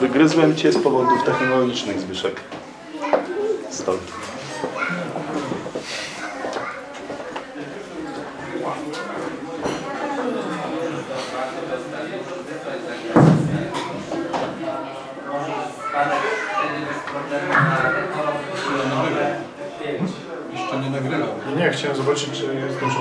Wygryzłem cię z powodów technologicznych, Zbyszek. Stol. Jeszcze nie nagrywam. Nie, chciałem zobaczyć, czy jest dużo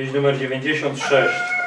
Pieśń numer 96.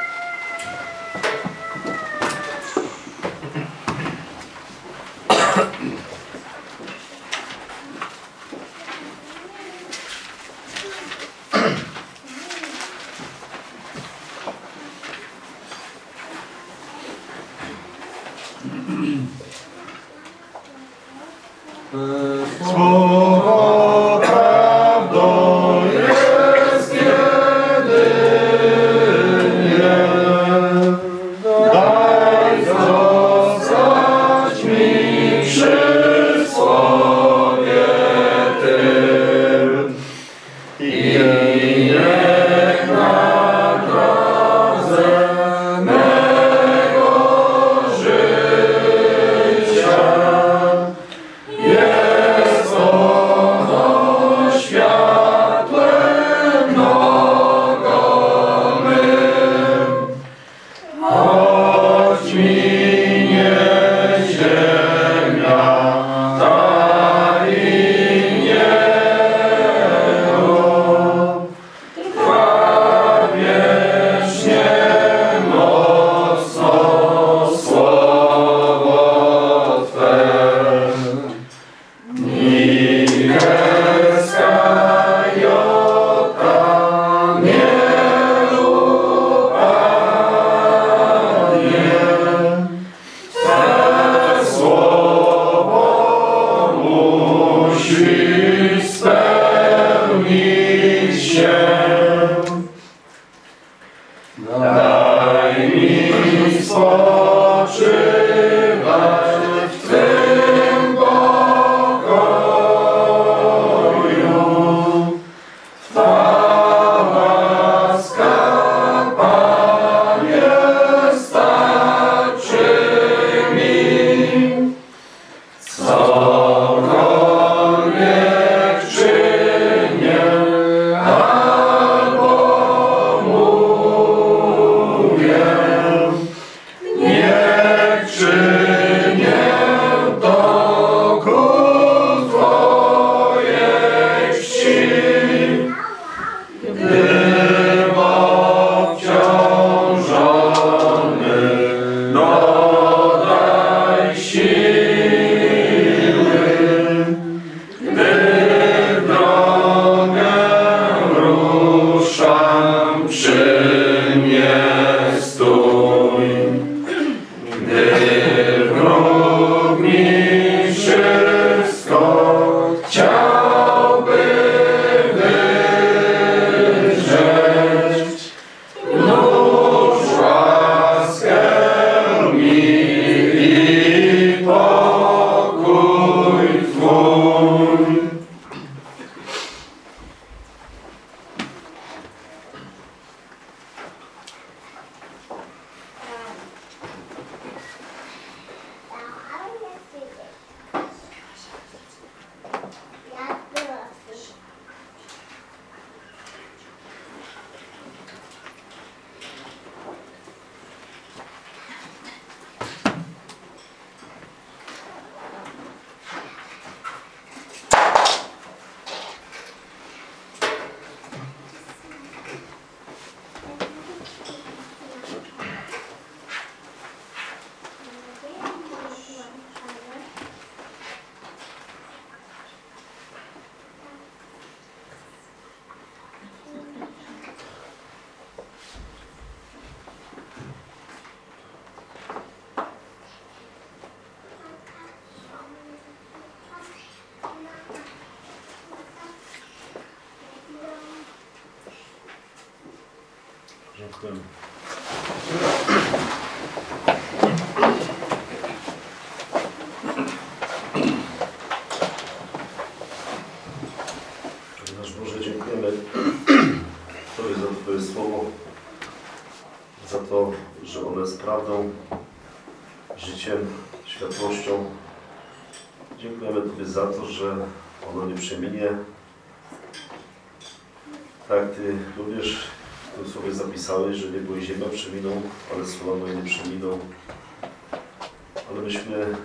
myśmy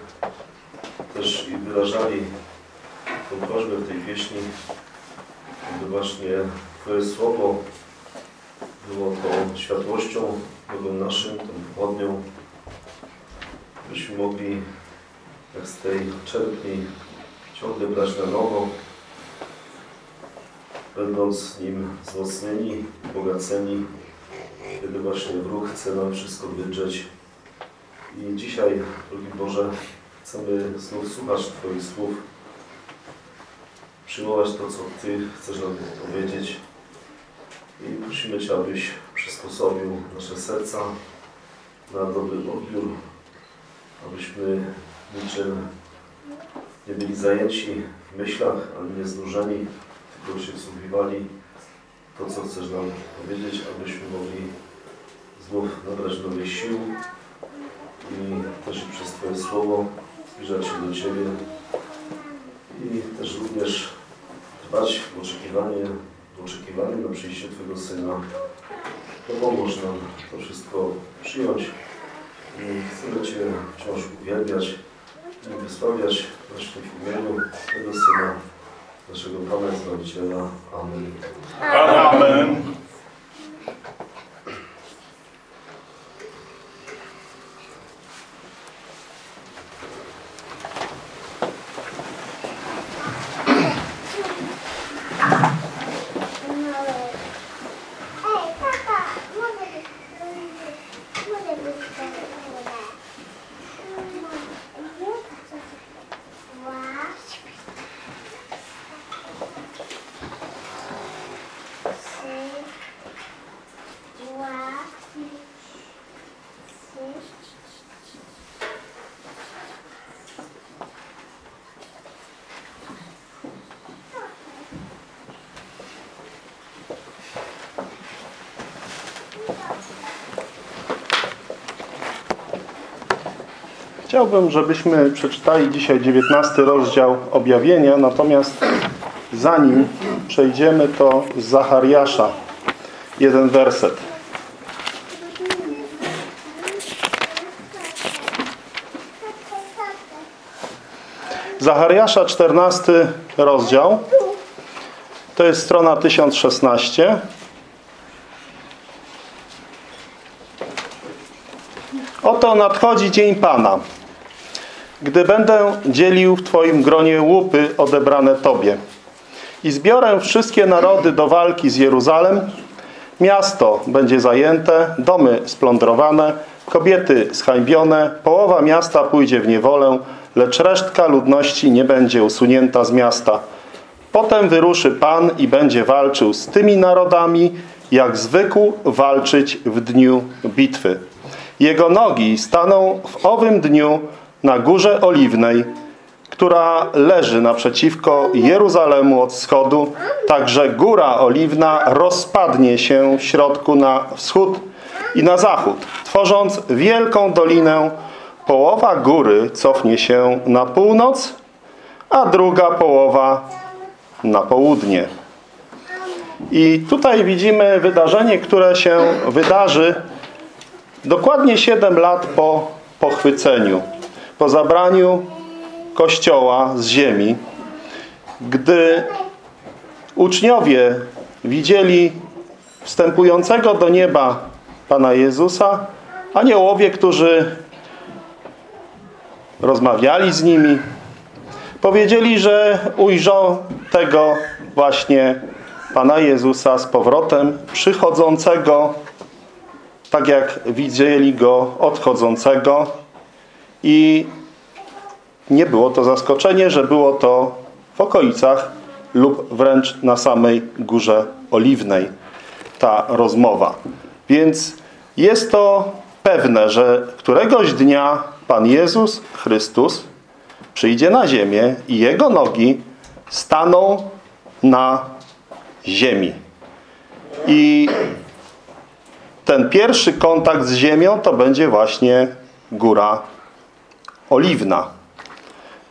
też i wyrażali tą prośbę w tej pieśni, aby właśnie Twoje słowo było to światłością, drogą naszym, tą pochodnią, byśmy mogli jak z tej czerpni ciągle brać na nowo, będąc nim wzmocnieni, bogaceni, kiedy właśnie wróg chce nam wszystko wydrzeć. I dzisiaj, drogi Boże, chcemy znów słuchać Twoich słów, przyjmować to, co Ty chcesz nam powiedzieć. I prosimy Cię, abyś przysposobił nasze serca na dobry odbiór, abyśmy niczym nie byli zajęci w myślach, ale nie znużeni, tylko się wsłuchiwali to, co chcesz nam powiedzieć, abyśmy mogli znów nabrać nowych sił i też przez Twoje Słowo zbliżać się do Ciebie i też również trwać w oczekiwanie, w oczekiwaniu na przyjście Twojego Syna. Pomóż nam to wszystko przyjąć i chcemy Cię wciąż uwielbiać i wysławiać właśnie w imieniu tego Syna, naszego Pana Zbawiciela. Amen. Amen. Chciałbym, żebyśmy przeczytali dzisiaj 19 rozdział objawienia, natomiast zanim przejdziemy, to z Zachariasza jeden werset. Zachariasza 14 rozdział, to jest strona 1016. Oto nadchodzi dzień Pana, gdy będę dzielił w Twoim gronie łupy odebrane Tobie i zbiorę wszystkie narody do walki z Jeruzalem. Miasto będzie zajęte, domy splądrowane, kobiety zhańbione, połowa miasta pójdzie w niewolę, lecz resztka ludności nie będzie usunięta z miasta. Potem wyruszy Pan i będzie walczył z tymi narodami, jak zwykł walczyć w dniu bitwy. Jego nogi staną w owym dniu na górze oliwnej, która leży naprzeciwko Jeruzalemu od wschodu. Także góra oliwna rozpadnie się w środku na wschód i na zachód, tworząc wielką dolinę. Połowa góry cofnie się na północ, a druga połowa na południe. I tutaj widzimy wydarzenie, które się wydarzy Dokładnie 7 lat po pochwyceniu, po zabraniu Kościoła z ziemi, gdy uczniowie widzieli wstępującego do nieba Pana Jezusa, aniołowie, którzy rozmawiali z nimi, powiedzieli, że ujrzą tego właśnie Pana Jezusa z powrotem przychodzącego tak jak widzieli go odchodzącego i nie było to zaskoczenie, że było to w okolicach lub wręcz na samej Górze Oliwnej ta rozmowa. Więc jest to pewne, że któregoś dnia Pan Jezus Chrystus przyjdzie na ziemię i Jego nogi staną na ziemi. I ten pierwszy kontakt z ziemią to będzie właśnie Góra Oliwna.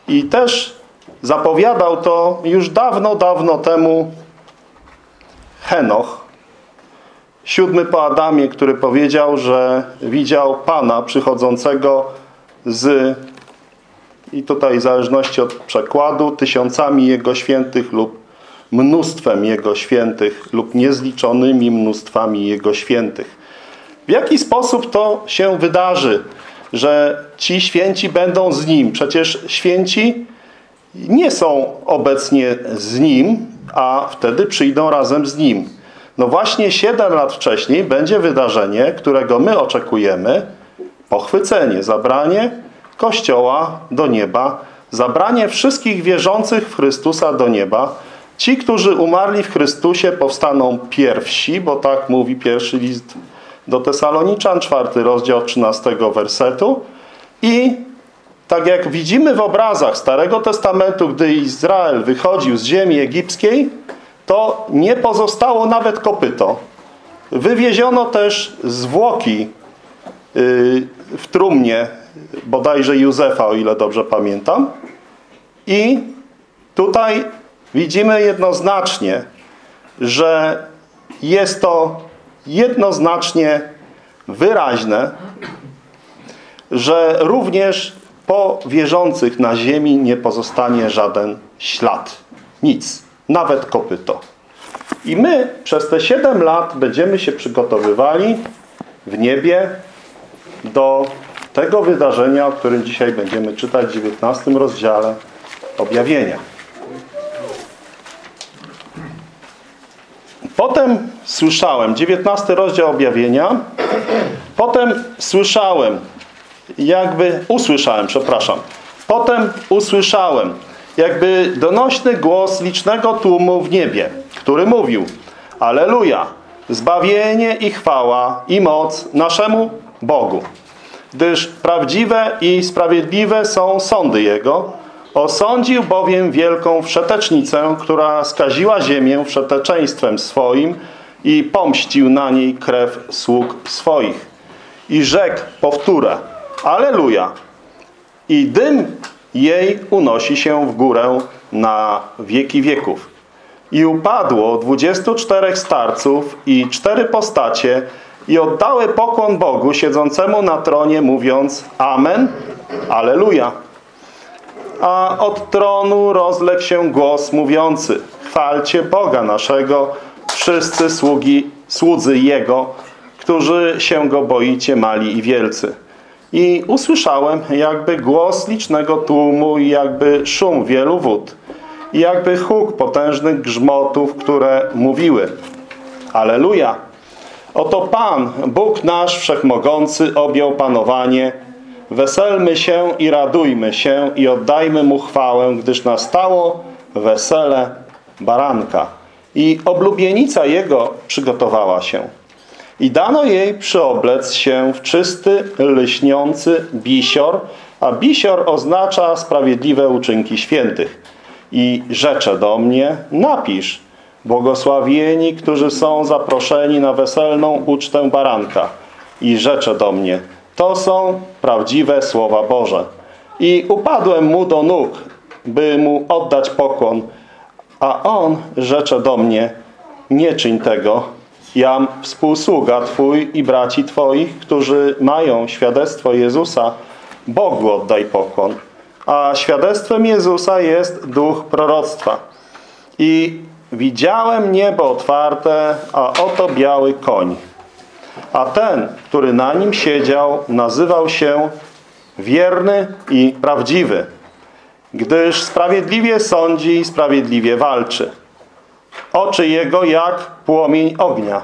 I też zapowiadał to już dawno, dawno temu Henoch, siódmy po Adamie, który powiedział, że widział Pana przychodzącego z, i tutaj w zależności od przekładu, tysiącami Jego świętych lub mnóstwem Jego świętych lub niezliczonymi mnóstwami Jego świętych. W jaki sposób to się wydarzy, że ci święci będą z Nim? Przecież święci nie są obecnie z Nim, a wtedy przyjdą razem z Nim. No właśnie 7 lat wcześniej będzie wydarzenie, którego my oczekujemy, pochwycenie, zabranie Kościoła do nieba, zabranie wszystkich wierzących w Chrystusa do nieba. Ci, którzy umarli w Chrystusie powstaną pierwsi, bo tak mówi pierwszy list do Tesaloniczan, czwarty rozdział 13 wersetu. I tak jak widzimy w obrazach Starego Testamentu, gdy Izrael wychodził z ziemi egipskiej, to nie pozostało nawet kopyto. Wywieziono też zwłoki yy, w trumnie, bodajże Józefa, o ile dobrze pamiętam. I tutaj widzimy jednoznacznie, że jest to jednoznacznie wyraźne, że również po wierzących na ziemi nie pozostanie żaden ślad. Nic. Nawet kopyto. I my przez te 7 lat będziemy się przygotowywali w niebie do tego wydarzenia, o którym dzisiaj będziemy czytać w 19 rozdziale objawienia. Potem słyszałem, 19 rozdział objawienia, potem słyszałem, jakby usłyszałem, przepraszam, potem usłyszałem, jakby donośny głos licznego tłumu w niebie, który mówił Aleluja, zbawienie i chwała i moc naszemu Bogu, gdyż prawdziwe i sprawiedliwe są sądy Jego, osądził bowiem wielką wszetecznicę, która skaziła ziemię wszeteczeństwem swoim i pomścił na niej krew sług swoich. I rzekł, powtórę, Aleluja, i dym jej unosi się w górę na wieki wieków. I upadło dwudziestu czterech starców i cztery postacie i oddały pokłon Bogu siedzącemu na tronie, mówiąc Amen, Aleluja. A od tronu rozległ się głos mówiący Chwalcie Boga naszego, wszyscy sługi, słudzy Jego, którzy się Go boicie, mali i wielcy. I usłyszałem jakby głos licznego tłumu i jakby szum wielu wód. I jakby huk potężnych grzmotów, które mówiły Aleluja! Oto Pan, Bóg nasz Wszechmogący objął panowanie. Weselmy się i radujmy się i oddajmy Mu chwałę, gdyż nastało wesele baranka. I oblubienica Jego przygotowała się. I dano jej przyoblec się w czysty, lśniący bisior, a bisior oznacza sprawiedliwe uczynki świętych. I rzecze do mnie, napisz, błogosławieni, którzy są zaproszeni na weselną ucztę baranka. I rzecze do mnie, to są prawdziwe słowa Boże. I upadłem mu do nóg, by mu oddać pokłon, a on rzecze do mnie, nie czyń tego, jam współsługa Twój i braci Twoich, którzy mają świadectwo Jezusa, Bogu oddaj pokłon. A świadectwem Jezusa jest duch proroctwa. I widziałem niebo otwarte, a oto biały koń. A ten, który na nim siedział, nazywał się wierny i prawdziwy, gdyż sprawiedliwie sądzi i sprawiedliwie walczy. Oczy jego jak płomień ognia,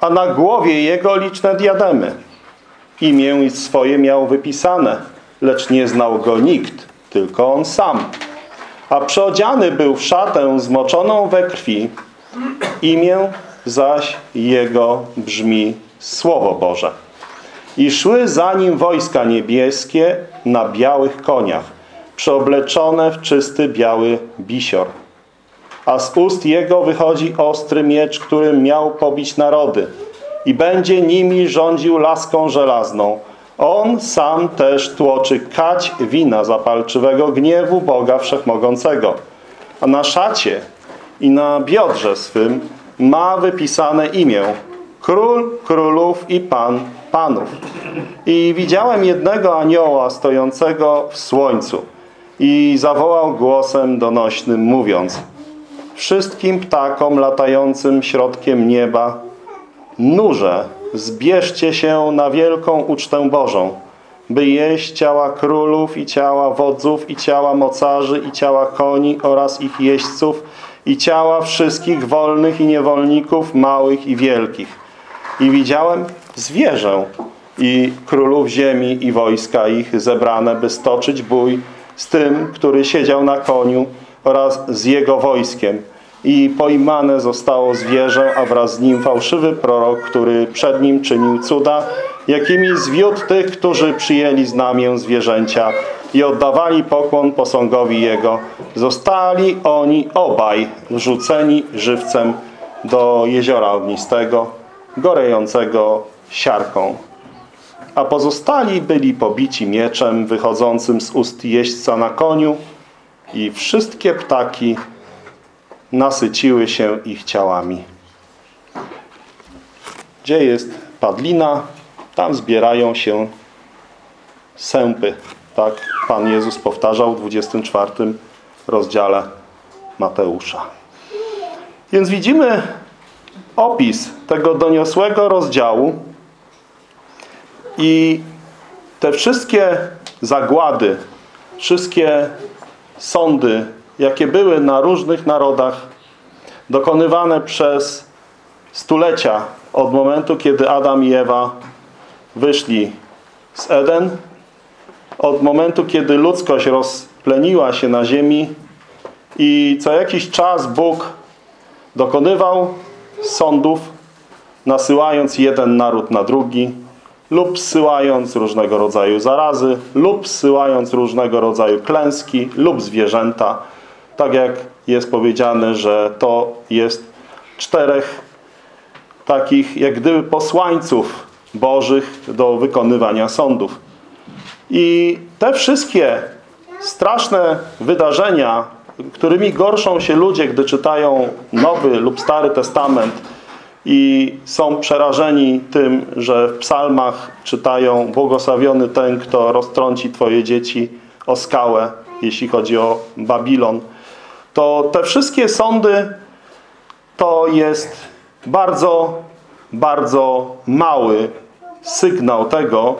a na głowie jego liczne diademy. Imię swoje miał wypisane, lecz nie znał go nikt, tylko on sam. A przeodziany był w szatę zmoczoną we krwi, imię zaś jego brzmi Słowo Boże. I szły za nim wojska niebieskie na białych koniach, przeobleczone w czysty biały bisior a z ust jego wychodzi ostry miecz, którym miał pobić narody i będzie nimi rządził laską żelazną. On sam też tłoczy kać wina zapalczywego gniewu Boga Wszechmogącego. A na szacie i na biodrze swym ma wypisane imię Król Królów i Pan Panów. I widziałem jednego anioła stojącego w słońcu i zawołał głosem donośnym mówiąc wszystkim ptakom latającym środkiem nieba, nurze, zbierzcie się na wielką ucztę Bożą, by jeść ciała królów i ciała wodzów i ciała mocarzy i ciała koni oraz ich jeźdźców i ciała wszystkich wolnych i niewolników, małych i wielkich. I widziałem zwierzę i królów ziemi i wojska ich zebrane, by stoczyć bój z tym, który siedział na koniu oraz z jego wojskiem. I pojmane zostało zwierzę, a wraz z nim fałszywy prorok, który przed nim czynił cuda, jakimi zwiódł tych, którzy przyjęli znamię zwierzęcia i oddawali pokłon posągowi jego. Zostali oni obaj wrzuceni żywcem do jeziora ognistego, gorejącego siarką. A pozostali byli pobici mieczem wychodzącym z ust jeźdźca na koniu i wszystkie ptaki nasyciły się ich ciałami. Gdzie jest padlina, tam zbierają się sępy. Tak Pan Jezus powtarzał w 24 rozdziale Mateusza. Więc widzimy opis tego doniosłego rozdziału i te wszystkie zagłady, wszystkie sądy, jakie były na różnych narodach, dokonywane przez stulecia od momentu, kiedy Adam i Ewa wyszli z Eden, od momentu, kiedy ludzkość rozpleniła się na ziemi i co jakiś czas Bóg dokonywał sądów, nasyłając jeden naród na drugi, lub zsyłając różnego rodzaju zarazy, lub zsyłając różnego rodzaju klęski, lub zwierzęta. Tak jak jest powiedziane, że to jest czterech takich jak gdyby posłańców bożych do wykonywania sądów. I te wszystkie straszne wydarzenia, którymi gorszą się ludzie, gdy czytają Nowy lub Stary Testament i są przerażeni tym, że w psalmach czytają błogosławiony ten, kto roztrąci Twoje dzieci o skałę, jeśli chodzi o Babilon, to te wszystkie sądy to jest bardzo, bardzo mały sygnał tego,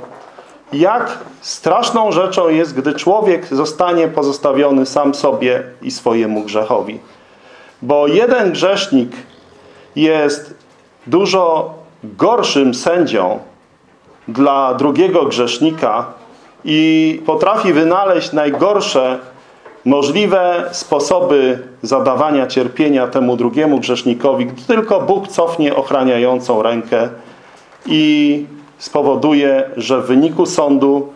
jak straszną rzeczą jest, gdy człowiek zostanie pozostawiony sam sobie i swojemu grzechowi. Bo jeden grzesznik jest dużo gorszym sędzią dla drugiego grzesznika i potrafi wynaleźć najgorsze możliwe sposoby zadawania cierpienia temu drugiemu grzesznikowi, gdy tylko Bóg cofnie ochraniającą rękę i spowoduje, że w wyniku sądu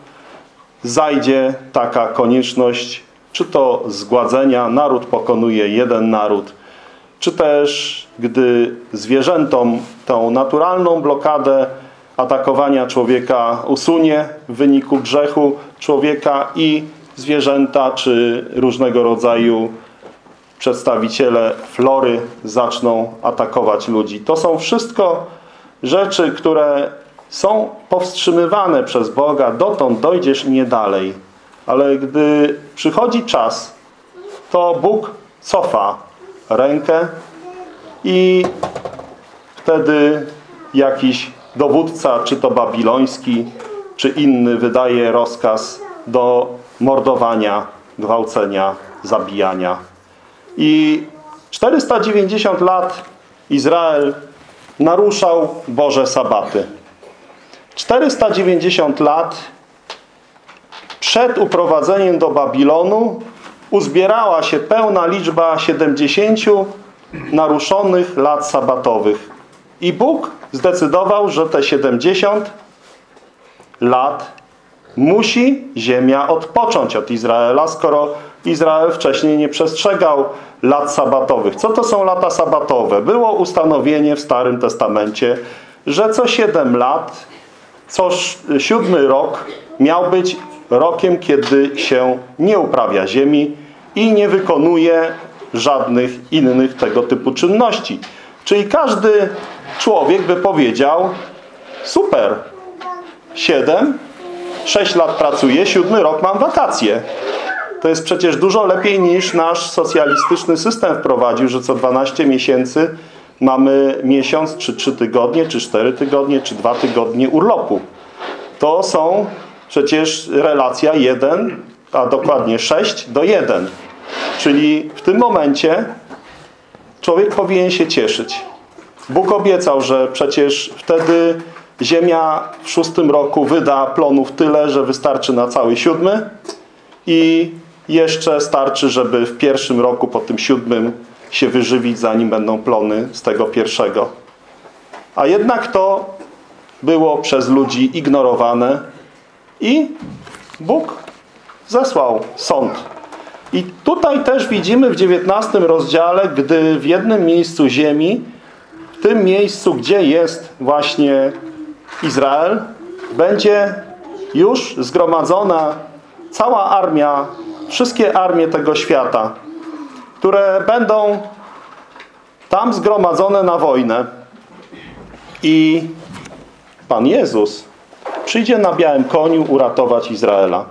zajdzie taka konieczność, czy to zgładzenia, naród pokonuje jeden naród, czy też gdy zwierzętom tą naturalną blokadę atakowania człowieka usunie w wyniku grzechu człowieka i zwierzęta czy różnego rodzaju przedstawiciele flory zaczną atakować ludzi. To są wszystko rzeczy, które są powstrzymywane przez Boga. Dotąd dojdziesz nie dalej. Ale gdy przychodzi czas, to Bóg cofa rękę i wtedy jakiś dowódca, czy to babiloński, czy inny, wydaje rozkaz do mordowania, gwałcenia, zabijania. I 490 lat Izrael naruszał Boże sabaty. 490 lat przed uprowadzeniem do Babilonu uzbierała się pełna liczba 70 naruszonych lat sabatowych. I Bóg zdecydował, że te 70 lat musi ziemia odpocząć od Izraela, skoro Izrael wcześniej nie przestrzegał lat sabatowych. Co to są lata sabatowe? Było ustanowienie w Starym Testamencie, że co 7 lat, co siódmy rok miał być rokiem, kiedy się nie uprawia ziemi i nie wykonuje żadnych innych tego typu czynności. Czyli każdy człowiek by powiedział super, 7, 6 lat pracuję, siódmy rok mam wakacje. To jest przecież dużo lepiej niż nasz socjalistyczny system wprowadził, że co 12 miesięcy mamy miesiąc, czy 3 tygodnie, czy 4 tygodnie, czy 2 tygodnie urlopu. To są przecież relacja 1, a dokładnie 6 do 1. Czyli w tym momencie człowiek powinien się cieszyć. Bóg obiecał, że przecież wtedy ziemia w szóstym roku wyda plonów tyle, że wystarczy na cały siódmy i jeszcze starczy, żeby w pierwszym roku po tym siódmym się wyżywić, zanim będą plony z tego pierwszego. A jednak to było przez ludzi ignorowane i Bóg zesłał sąd. I tutaj też widzimy w 19 rozdziale, gdy w jednym miejscu ziemi, w tym miejscu, gdzie jest właśnie Izrael, będzie już zgromadzona cała armia, wszystkie armie tego świata, które będą tam zgromadzone na wojnę. I Pan Jezus przyjdzie na białym koniu uratować Izraela.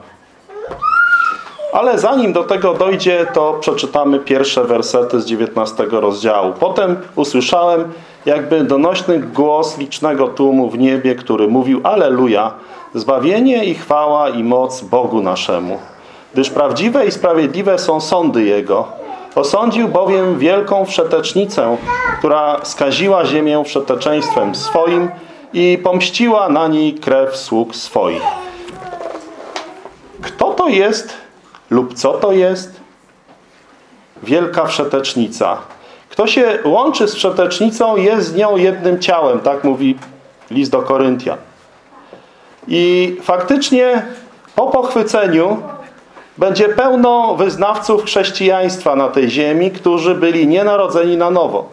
Ale zanim do tego dojdzie, to przeczytamy pierwsze wersety z 19 rozdziału. Potem usłyszałem jakby donośny głos licznego tłumu w niebie, który mówił Aleluja, zbawienie i chwała i moc Bogu naszemu. Gdyż prawdziwe i sprawiedliwe są sądy Jego. Osądził bowiem wielką wszetecznicę, która skaziła ziemię wszeteczeństwem swoim i pomściła na niej krew sług swoich. Kto to jest lub co to jest? Wielka wszetecznica. Kto się łączy z wszetecznicą, jest z nią jednym ciałem, tak mówi list do Koryntian. I faktycznie po pochwyceniu będzie pełno wyznawców chrześcijaństwa na tej ziemi, którzy byli nienarodzeni na nowo.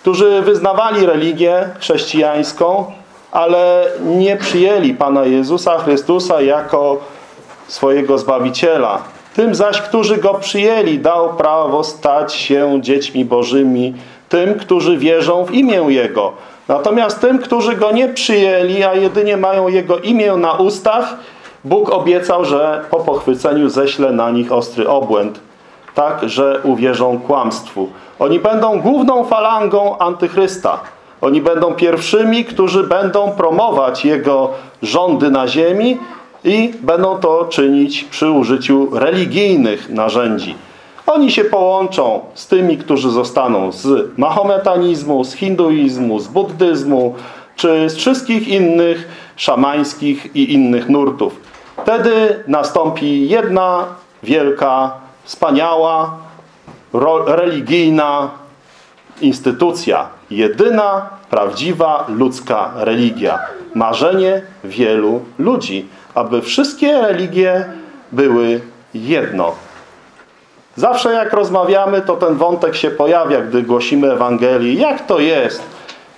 Którzy wyznawali religię chrześcijańską, ale nie przyjęli Pana Jezusa Chrystusa jako swojego Zbawiciela. Tym zaś, którzy Go przyjęli, dał prawo stać się dziećmi Bożymi, tym, którzy wierzą w imię Jego. Natomiast tym, którzy Go nie przyjęli, a jedynie mają Jego imię na ustach, Bóg obiecał, że po pochwyceniu ześle na nich ostry obłęd, tak, że uwierzą kłamstwu. Oni będą główną falangą antychrysta. Oni będą pierwszymi, którzy będą promować Jego rządy na ziemi i będą to czynić przy użyciu religijnych narzędzi. Oni się połączą z tymi, którzy zostaną z mahometanizmu, z hinduizmu, z buddyzmu, czy z wszystkich innych szamańskich i innych nurtów. Wtedy nastąpi jedna wielka, wspaniała, religijna instytucja. Jedyna, prawdziwa, ludzka religia. Marzenie wielu ludzi, aby wszystkie religie były jedno. Zawsze jak rozmawiamy, to ten wątek się pojawia, gdy głosimy Ewangelii. Jak to jest?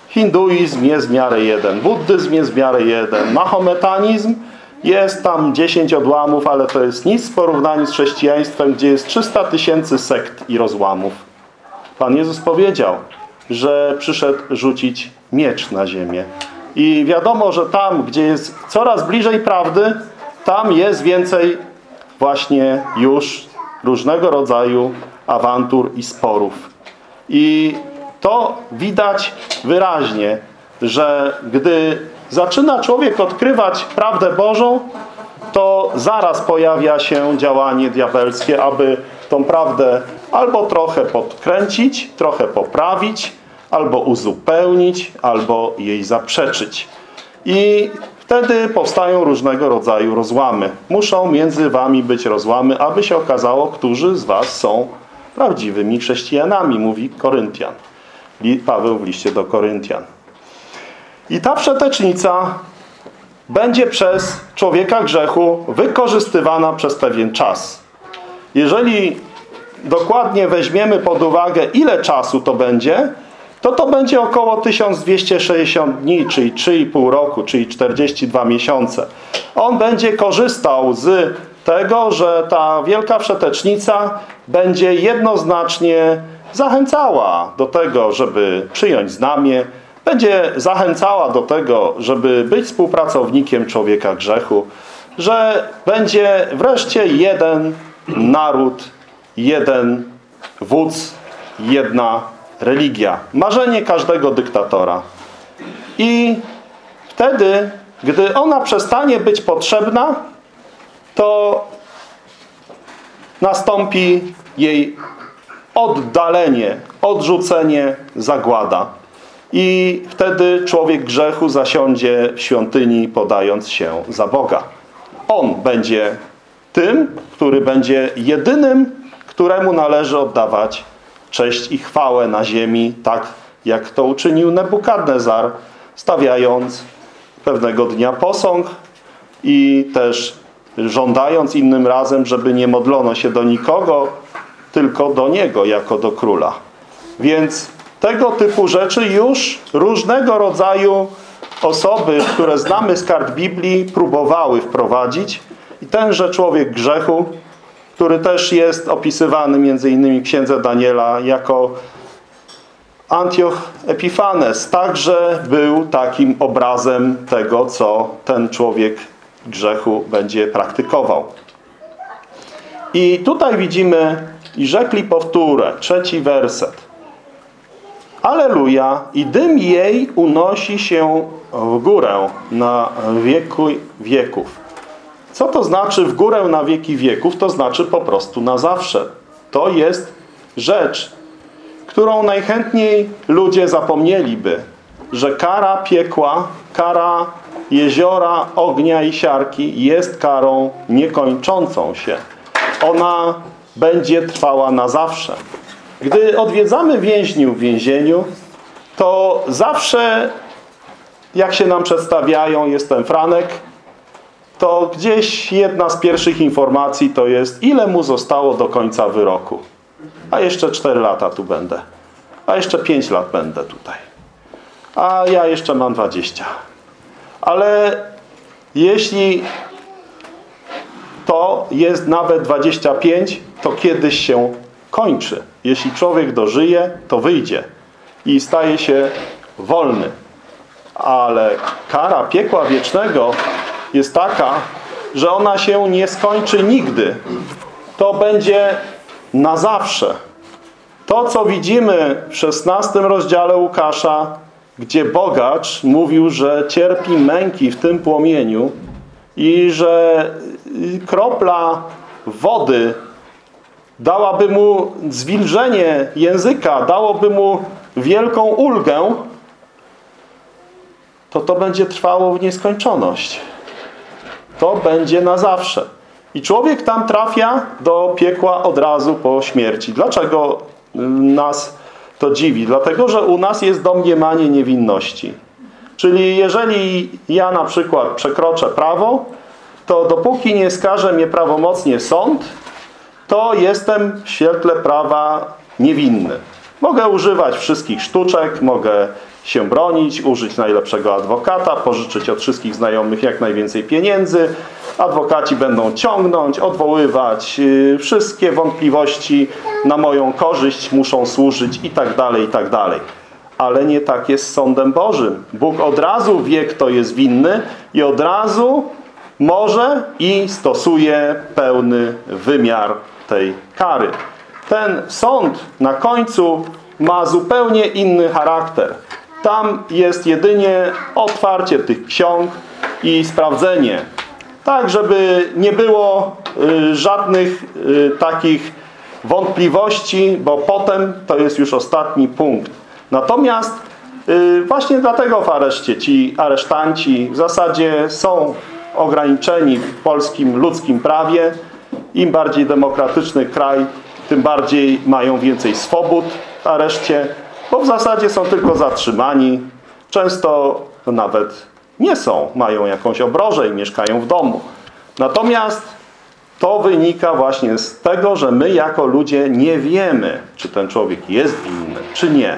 Hinduizm jest w miarę jeden, buddyzm jest w miarę jeden, mahometanizm jest tam 10 odłamów, ale to jest nic w porównaniu z chrześcijaństwem, gdzie jest 300 tysięcy sekt i rozłamów. Pan Jezus powiedział, że przyszedł rzucić miecz na ziemię. I wiadomo, że tam, gdzie jest coraz bliżej prawdy, tam jest więcej właśnie już różnego rodzaju awantur i sporów. I to widać wyraźnie, że gdy zaczyna człowiek odkrywać prawdę Bożą, to zaraz pojawia się działanie diabelskie, aby tą prawdę albo trochę podkręcić, trochę poprawić, albo uzupełnić, albo jej zaprzeczyć. I wtedy powstają różnego rodzaju rozłamy. Muszą między wami być rozłamy, aby się okazało, którzy z was są prawdziwymi chrześcijanami, mówi Koryntian. Paweł w liście do Koryntian. I ta przetecznica będzie przez człowieka grzechu wykorzystywana przez pewien czas. Jeżeli dokładnie weźmiemy pod uwagę, ile czasu to będzie, to to będzie około 1260 dni, czyli 3,5 roku, czyli 42 miesiące. On będzie korzystał z tego, że ta wielka wszetecznica będzie jednoznacznie zachęcała do tego, żeby przyjąć znamię, będzie zachęcała do tego, żeby być współpracownikiem człowieka grzechu, że będzie wreszcie jeden naród, jeden wódz, jedna religia. Marzenie każdego dyktatora. I wtedy, gdy ona przestanie być potrzebna, to nastąpi jej oddalenie, odrzucenie, zagłada. I wtedy człowiek grzechu zasiądzie w świątyni, podając się za Boga. On będzie tym, który będzie jedynym, któremu należy oddawać cześć i chwałę na ziemi, tak jak to uczynił Nebukadnezar, stawiając pewnego dnia posąg i też żądając innym razem, żeby nie modlono się do nikogo, tylko do Niego jako do Króla. Więc tego typu rzeczy już różnego rodzaju osoby, które znamy z kart Biblii, próbowały wprowadzić. I tenże człowiek grzechu, który też jest opisywany między innymi księdze Daniela jako Antioch Epifanes, także był takim obrazem tego, co ten człowiek grzechu będzie praktykował. I tutaj widzimy, i rzekli powtórę, trzeci werset. Aleluja, i dym jej unosi się w górę na wieku wieków. Co to znaczy w górę na wieki wieków? To znaczy po prostu na zawsze. To jest rzecz, którą najchętniej ludzie zapomnieliby, że kara piekła, kara jeziora, ognia i siarki jest karą niekończącą się. Ona będzie trwała na zawsze. Gdy odwiedzamy więźniów w więzieniu, to zawsze, jak się nam przedstawiają, jestem Franek, to gdzieś jedna z pierwszych informacji to jest, ile mu zostało do końca wyroku. A jeszcze 4 lata tu będę. A jeszcze 5 lat będę tutaj. A ja jeszcze mam 20. Ale jeśli to jest nawet 25, to kiedyś się kończy. Jeśli człowiek dożyje, to wyjdzie i staje się wolny. Ale kara piekła wiecznego jest taka, że ona się nie skończy nigdy. To będzie na zawsze. To, co widzimy w 16 rozdziale Łukasza, gdzie bogacz mówił, że cierpi męki w tym płomieniu i że kropla wody dałaby mu zwilżenie języka, dałoby mu wielką ulgę, to to będzie trwało w nieskończoność. To będzie na zawsze. I człowiek tam trafia do piekła od razu po śmierci. Dlaczego nas to dziwi? Dlatego, że u nas jest domniemanie niewinności. Czyli jeżeli ja na przykład przekroczę prawo, to dopóki nie skaże mnie prawomocnie sąd, to jestem w świetle prawa niewinny. Mogę używać wszystkich sztuczek, mogę się bronić, użyć najlepszego adwokata, pożyczyć od wszystkich znajomych jak najwięcej pieniędzy. Adwokaci będą ciągnąć, odwoływać. Yy, wszystkie wątpliwości na moją korzyść muszą służyć i tak dalej, i tak dalej. Ale nie tak jest z sądem Bożym. Bóg od razu wie, kto jest winny i od razu może i stosuje pełny wymiar tej kary. Ten sąd na końcu ma zupełnie inny charakter. Tam jest jedynie otwarcie tych ksiąg i sprawdzenie. Tak, żeby nie było y, żadnych y, takich wątpliwości, bo potem to jest już ostatni punkt. Natomiast y, właśnie dlatego w areszcie ci aresztanci w zasadzie są ograniczeni w polskim ludzkim prawie. Im bardziej demokratyczny kraj, tym bardziej mają więcej swobód w areszcie, bo w zasadzie są tylko zatrzymani. Często nawet nie są, mają jakąś obrożę i mieszkają w domu. Natomiast to wynika właśnie z tego, że my jako ludzie nie wiemy, czy ten człowiek jest winny, czy nie.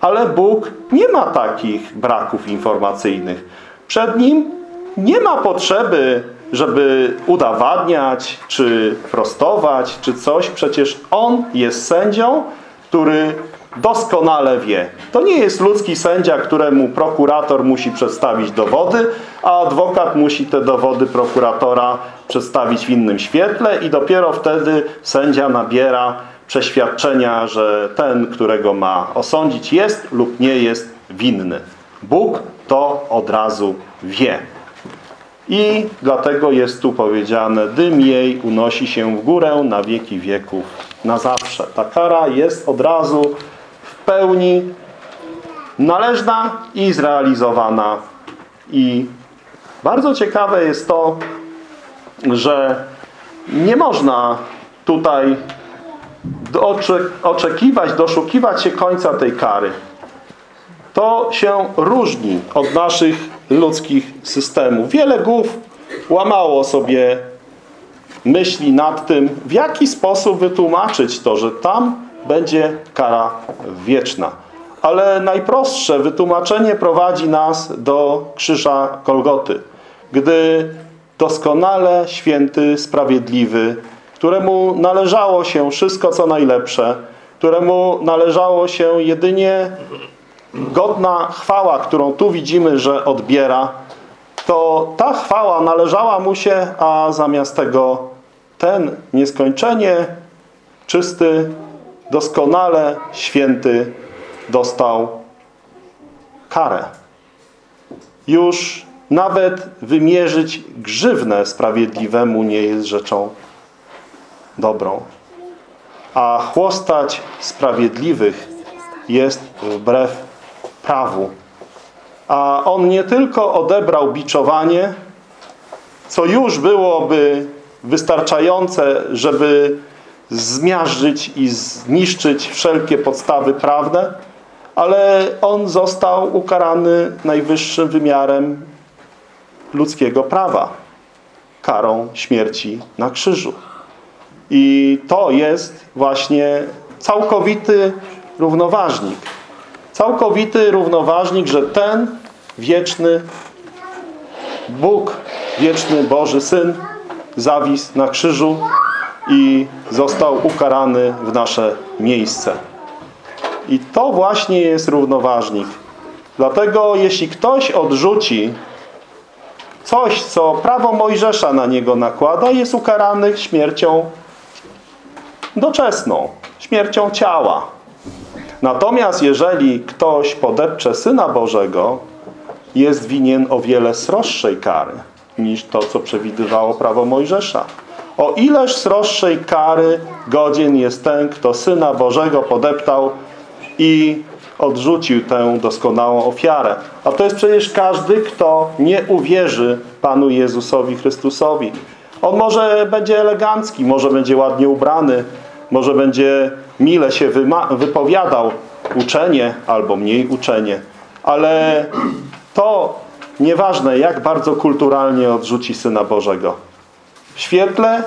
Ale Bóg nie ma takich braków informacyjnych. Przed Nim nie ma potrzeby, żeby udowadniać, czy prostować, czy coś. Przecież On jest sędzią, który doskonale wie. To nie jest ludzki sędzia, któremu prokurator musi przedstawić dowody, a adwokat musi te dowody prokuratora przedstawić w innym świetle i dopiero wtedy sędzia nabiera przeświadczenia, że ten, którego ma osądzić jest lub nie jest winny. Bóg to od razu wie. I dlatego jest tu powiedziane, dym jej unosi się w górę na wieki wieków, na zawsze. Ta kara jest od razu w pełni należna i zrealizowana. I bardzo ciekawe jest to, że nie można tutaj oczekiwać, doszukiwać się końca tej kary. To się różni od naszych ludzkich systemów. Wiele głów łamało sobie myśli nad tym, w jaki sposób wytłumaczyć to, że tam będzie kara wieczna. Ale najprostsze wytłumaczenie prowadzi nas do krzyża Kolgoty, gdy doskonale święty, sprawiedliwy, któremu należało się wszystko co najlepsze, któremu należało się jedynie godna chwała, którą tu widzimy, że odbiera, to ta chwała należała mu się, a zamiast tego ten nieskończenie czysty, doskonale święty dostał karę. Już nawet wymierzyć grzywnę sprawiedliwemu nie jest rzeczą dobrą. A chłostać sprawiedliwych jest wbrew prawu. A on nie tylko odebrał biczowanie, co już byłoby wystarczające, żeby zmiażdżyć i zniszczyć wszelkie podstawy prawne, ale on został ukarany najwyższym wymiarem ludzkiego prawa, karą śmierci na krzyżu. I to jest właśnie całkowity równoważnik. Całkowity równoważnik, że ten wieczny Bóg, wieczny Boży Syn zawisł na krzyżu i został ukarany w nasze miejsce. I to właśnie jest równoważnik. Dlatego jeśli ktoś odrzuci coś, co prawo Mojżesza na niego nakłada, jest ukarany śmiercią doczesną, śmiercią ciała. Natomiast jeżeli ktoś podepcze Syna Bożego, jest winien o wiele sroższej kary niż to, co przewidywało prawo Mojżesza. O ileż sroższej kary godzien jest ten, kto Syna Bożego podeptał i odrzucił tę doskonałą ofiarę. A to jest przecież każdy, kto nie uwierzy Panu Jezusowi Chrystusowi. On może będzie elegancki, może będzie ładnie ubrany, może będzie mile się wypowiadał uczenie albo mniej uczenie, ale to nieważne jak bardzo kulturalnie odrzuci Syna Bożego. W świetle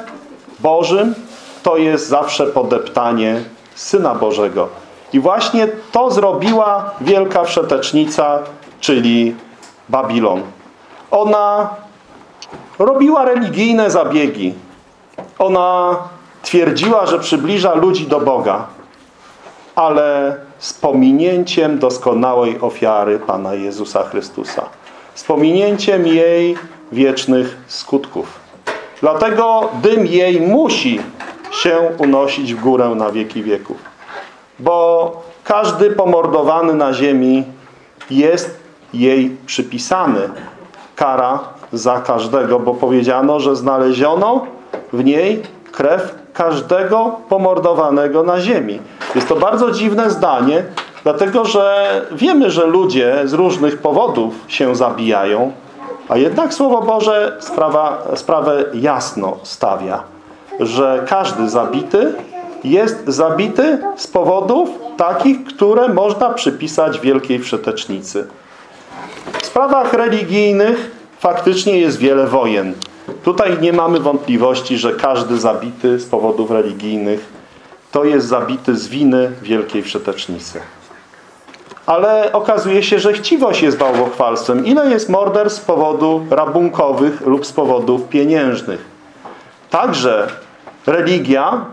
Bożym to jest zawsze podeptanie Syna Bożego. I właśnie to zrobiła wielka wszetecznica, czyli Babilon. Ona robiła religijne zabiegi. Ona twierdziła, że przybliża ludzi do Boga, ale z pominięciem doskonałej ofiary Pana Jezusa Chrystusa. Z pominięciem jej wiecznych skutków. Dlatego dym jej musi się unosić w górę na wieki wieków. Bo każdy pomordowany na ziemi jest jej przypisany. Kara za każdego, bo powiedziano, że znaleziono w niej krew każdego pomordowanego na ziemi. Jest to bardzo dziwne zdanie, dlatego że wiemy, że ludzie z różnych powodów się zabijają, a jednak Słowo Boże sprawa, sprawę jasno stawia, że każdy zabity jest zabity z powodów takich, które można przypisać wielkiej wszetecznicy. W sprawach religijnych faktycznie jest wiele wojen. Tutaj nie mamy wątpliwości, że każdy zabity z powodów religijnych to jest zabity z winy wielkiej wszetecznicy. Ale okazuje się, że chciwość jest bałwochwalstwem. Ile jest morder z powodu rabunkowych lub z powodów pieniężnych? Także religia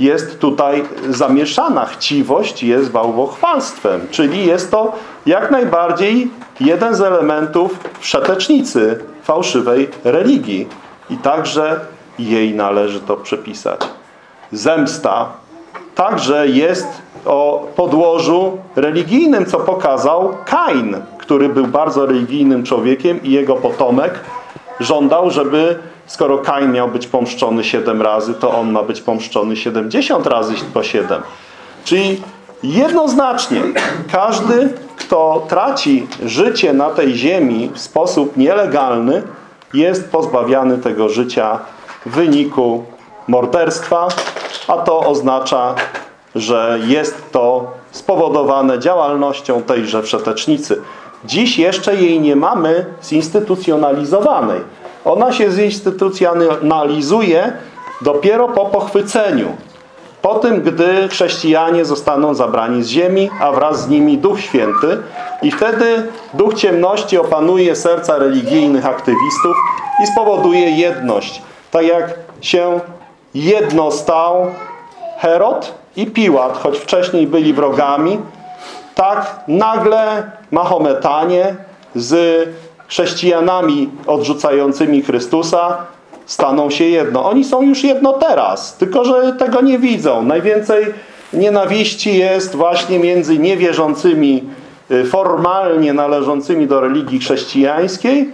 jest tutaj zamieszana. Chciwość jest bałwochwalstwem, czyli jest to jak najbardziej jeden z elementów wszetecznicy fałszywej religii. I także jej należy to przypisać. Zemsta także jest o podłożu religijnym, co pokazał Kain, który był bardzo religijnym człowiekiem i jego potomek żądał, żeby skoro Kain miał być pomszczony 7 razy, to on ma być pomszczony 70 razy po 7. Czyli jednoznacznie każdy, kto traci życie na tej ziemi w sposób nielegalny, jest pozbawiany tego życia w wyniku morderstwa, a to oznacza, że jest to spowodowane działalnością tejże wszetecznicy. Dziś jeszcze jej nie mamy zinstytucjonalizowanej. Ona się zinstytucjonalizuje dopiero po pochwyceniu. Po tym, gdy chrześcijanie zostaną zabrani z ziemi, a wraz z nimi Duch Święty i wtedy Duch Ciemności opanuje serca religijnych aktywistów i spowoduje jedność. Tak jak się jedno stał Herod i Piłat, choć wcześniej byli wrogami, tak nagle Mahometanie z chrześcijanami odrzucającymi Chrystusa staną się jedno. Oni są już jedno teraz, tylko że tego nie widzą. Najwięcej nienawiści jest właśnie między niewierzącymi, y, formalnie należącymi do religii chrześcijańskiej,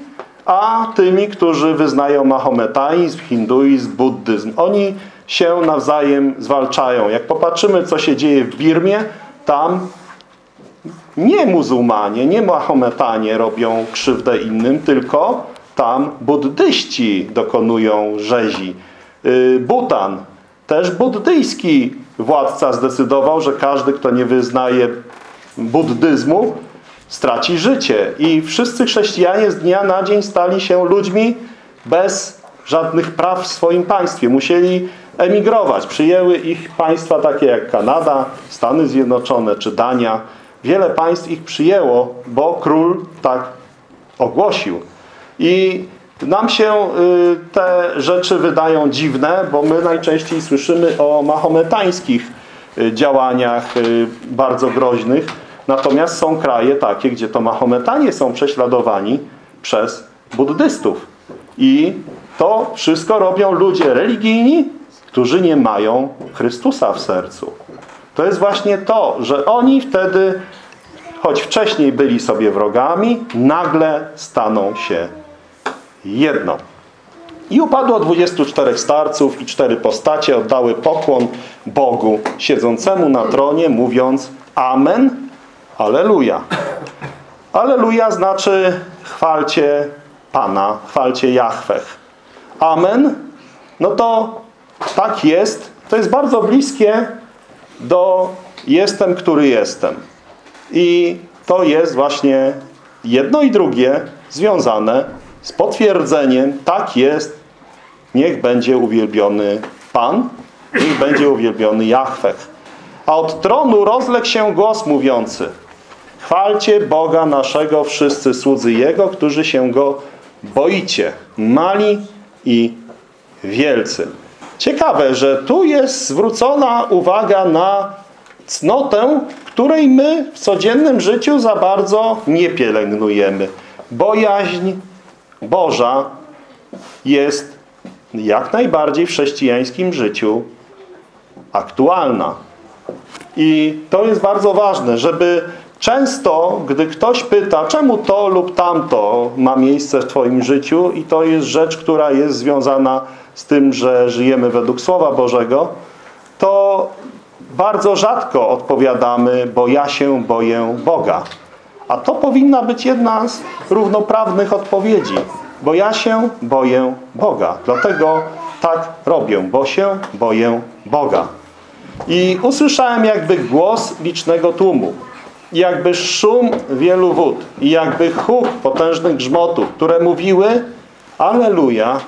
a tymi, którzy wyznają mahometanizm, hinduizm, buddyzm. Oni się nawzajem zwalczają. Jak popatrzymy, co się dzieje w Birmie, tam nie muzułmanie, nie mahometanie robią krzywdę innym, tylko tam buddyści dokonują rzezi. Yy, Butan, też buddyjski władca zdecydował, że każdy, kto nie wyznaje buddyzmu, straci życie. I wszyscy chrześcijanie z dnia na dzień stali się ludźmi bez żadnych praw w swoim państwie. Musieli emigrować. Przyjęły ich państwa takie jak Kanada, Stany Zjednoczone czy Dania. Wiele państw ich przyjęło, bo król tak ogłosił. I nam się y, te rzeczy wydają dziwne, bo my najczęściej słyszymy o mahometańskich y, działaniach y, bardzo groźnych. Natomiast są kraje takie, gdzie to mahometanie są prześladowani przez buddystów. I to wszystko robią ludzie religijni, którzy nie mają Chrystusa w sercu. To jest właśnie to, że oni wtedy, choć wcześniej byli sobie wrogami, nagle staną się jedno. I upadło 24 starców i cztery postacie oddały pokłon Bogu siedzącemu na tronie, mówiąc Amen, Aleluja. Aleluja znaczy chwalcie Pana, chwalcie Jahwech. Amen, no to tak jest. To jest bardzo bliskie do jestem, który jestem. I to jest właśnie jedno i drugie związane z potwierdzeniem, tak jest, niech będzie uwielbiony Pan, niech będzie uwielbiony Jahwech. A od tronu rozległ się głos mówiący Chwalcie Boga naszego wszyscy słudzy Jego, którzy się Go boicie, mali i wielcy. Ciekawe, że tu jest zwrócona uwaga na cnotę, której my w codziennym życiu za bardzo nie pielęgnujemy. Bojaźń Boża jest jak najbardziej w chrześcijańskim życiu aktualna. I to jest bardzo ważne, żeby często, gdy ktoś pyta, czemu to lub tamto ma miejsce w Twoim życiu i to jest rzecz, która jest związana z tym, że żyjemy według Słowa Bożego, to bardzo rzadko odpowiadamy, bo ja się boję Boga. A to powinna być jedna z równoprawnych odpowiedzi. Bo ja się boję Boga. Dlatego tak robię, bo się boję Boga. I usłyszałem jakby głos licznego tłumu. Jakby szum wielu wód. I jakby huk potężnych grzmotów, które mówiły Aleluja,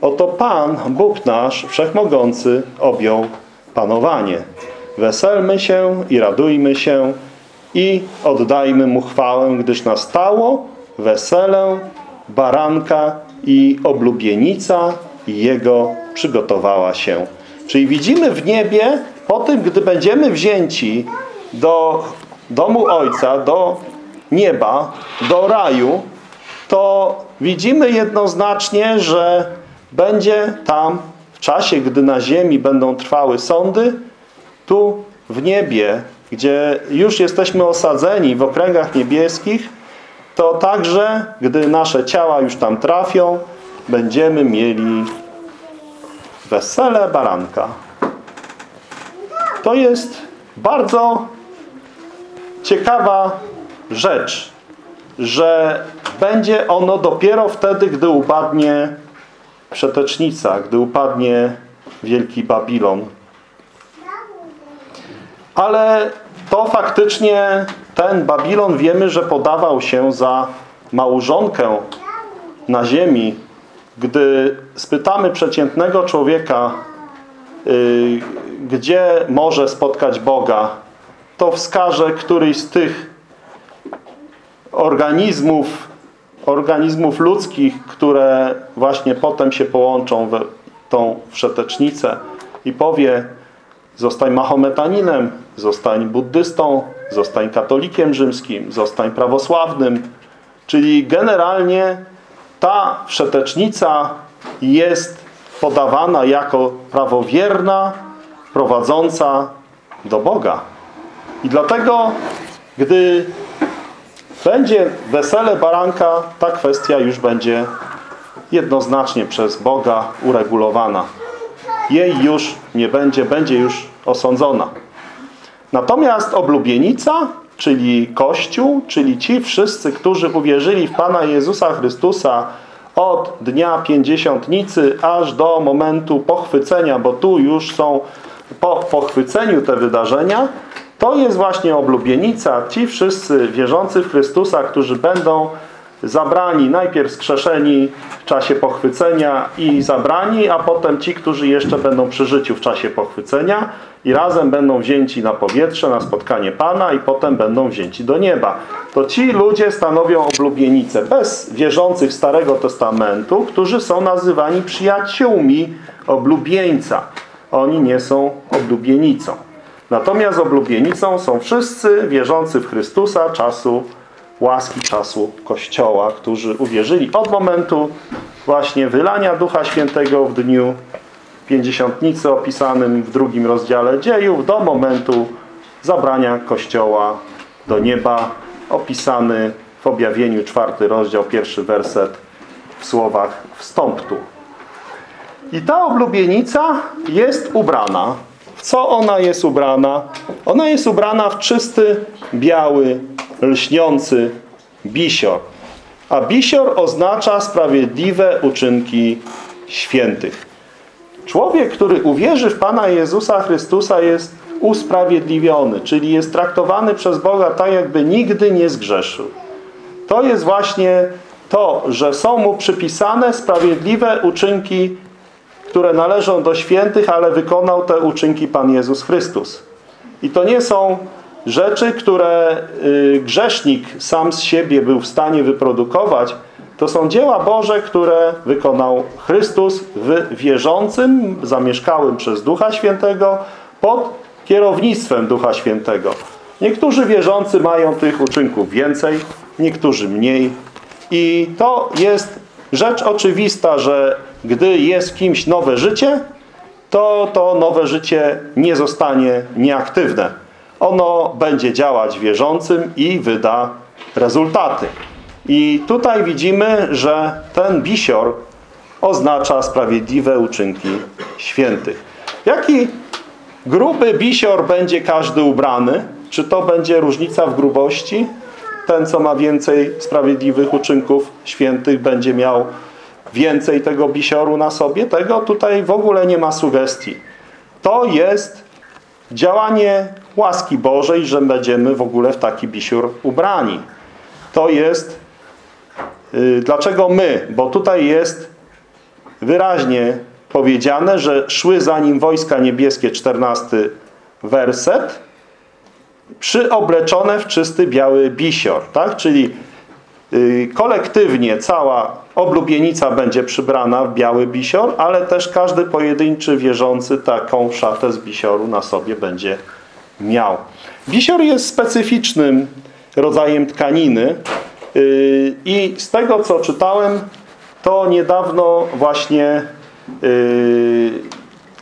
oto Pan, Bóg nasz, Wszechmogący, objął panowanie. Weselmy się i radujmy się i oddajmy Mu chwałę, gdyż nastało wesele baranka i oblubienica Jego przygotowała się. Czyli widzimy w niebie, po tym, gdy będziemy wzięci do domu Ojca, do nieba, do raju, to widzimy jednoznacznie, że będzie tam w czasie, gdy na ziemi będą trwały sądy, tu w niebie, gdzie już jesteśmy osadzeni w okręgach niebieskich, to także, gdy nasze ciała już tam trafią, będziemy mieli wesele baranka. To jest bardzo ciekawa rzecz, że będzie ono dopiero wtedy, gdy upadnie przetecznica, gdy upadnie wielki Babilon. Ale to faktycznie ten Babilon wiemy, że podawał się za małżonkę na ziemi. Gdy spytamy przeciętnego człowieka, yy, gdzie może spotkać Boga, to wskaże któryś z tych organizmów, organizmów ludzkich, które właśnie potem się połączą w tą wszetecznicę i powie zostań mahometaninem, zostań buddystą, zostań katolikiem rzymskim, zostań prawosławnym. Czyli generalnie ta wszetecznica jest podawana jako prawowierna, prowadząca do Boga. I dlatego, gdy będzie wesele baranka, ta kwestia już będzie jednoznacznie przez Boga uregulowana. Jej już nie będzie, będzie już osądzona. Natomiast oblubienica, czyli Kościół, czyli ci wszyscy, którzy uwierzyli w Pana Jezusa Chrystusa od dnia pięćdziesiątnicy aż do momentu pochwycenia, bo tu już są po pochwyceniu te wydarzenia, to jest właśnie oblubienica. Ci wszyscy wierzący w Chrystusa, którzy będą zabrani, najpierw skrzeszeni w czasie pochwycenia i zabrani, a potem ci, którzy jeszcze będą przy życiu w czasie pochwycenia i razem będą wzięci na powietrze, na spotkanie Pana i potem będą wzięci do nieba. To ci ludzie stanowią oblubienicę bez wierzących Starego Testamentu, którzy są nazywani przyjaciółmi oblubieńca. Oni nie są oblubienicą. Natomiast oblubienicą są wszyscy wierzący w Chrystusa czasu łaski czasu Kościoła, którzy uwierzyli od momentu właśnie wylania Ducha Świętego w dniu Pięćdziesiątnicy opisanym w drugim rozdziale dziejów do momentu zabrania Kościoła do nieba opisany w objawieniu czwarty rozdział, pierwszy werset w słowach wstąp tu. I ta oblubienica jest ubrana. Co ona jest ubrana? Ona jest ubrana w czysty, biały, lśniący bisior. A bisior oznacza sprawiedliwe uczynki świętych. Człowiek, który uwierzy w Pana Jezusa Chrystusa jest usprawiedliwiony, czyli jest traktowany przez Boga tak, jakby nigdy nie zgrzeszył. To jest właśnie to, że są mu przypisane sprawiedliwe uczynki, które należą do świętych, ale wykonał te uczynki Pan Jezus Chrystus. I to nie są rzeczy, które y, grzesznik sam z siebie był w stanie wyprodukować, to są dzieła Boże, które wykonał Chrystus w wierzącym, zamieszkałym przez Ducha Świętego pod kierownictwem Ducha Świętego. Niektórzy wierzący mają tych uczynków więcej, niektórzy mniej. I to jest rzecz oczywista, że gdy jest kimś nowe życie, to to nowe życie nie zostanie nieaktywne. Ono będzie działać wierzącym i wyda rezultaty. I tutaj widzimy, że ten bisior oznacza sprawiedliwe uczynki świętych. Jaki gruby bisior będzie każdy ubrany? Czy to będzie różnica w grubości? Ten, co ma więcej sprawiedliwych uczynków świętych, będzie miał więcej tego bisioru na sobie? Tego tutaj w ogóle nie ma sugestii. To jest działanie łaski Bożej, że będziemy w ogóle w taki bisior ubrani. To jest yy, dlaczego my? Bo tutaj jest wyraźnie powiedziane, że szły za nim wojska niebieskie, 14 werset, przyobleczone w czysty biały bisior, tak? Czyli y, kolektywnie cała oblubienica będzie przybrana w biały bisior, ale też każdy pojedynczy wierzący taką szatę z bisioru na sobie będzie miał. Bisior jest specyficznym rodzajem tkaniny yy, i z tego co czytałem, to niedawno właśnie yy,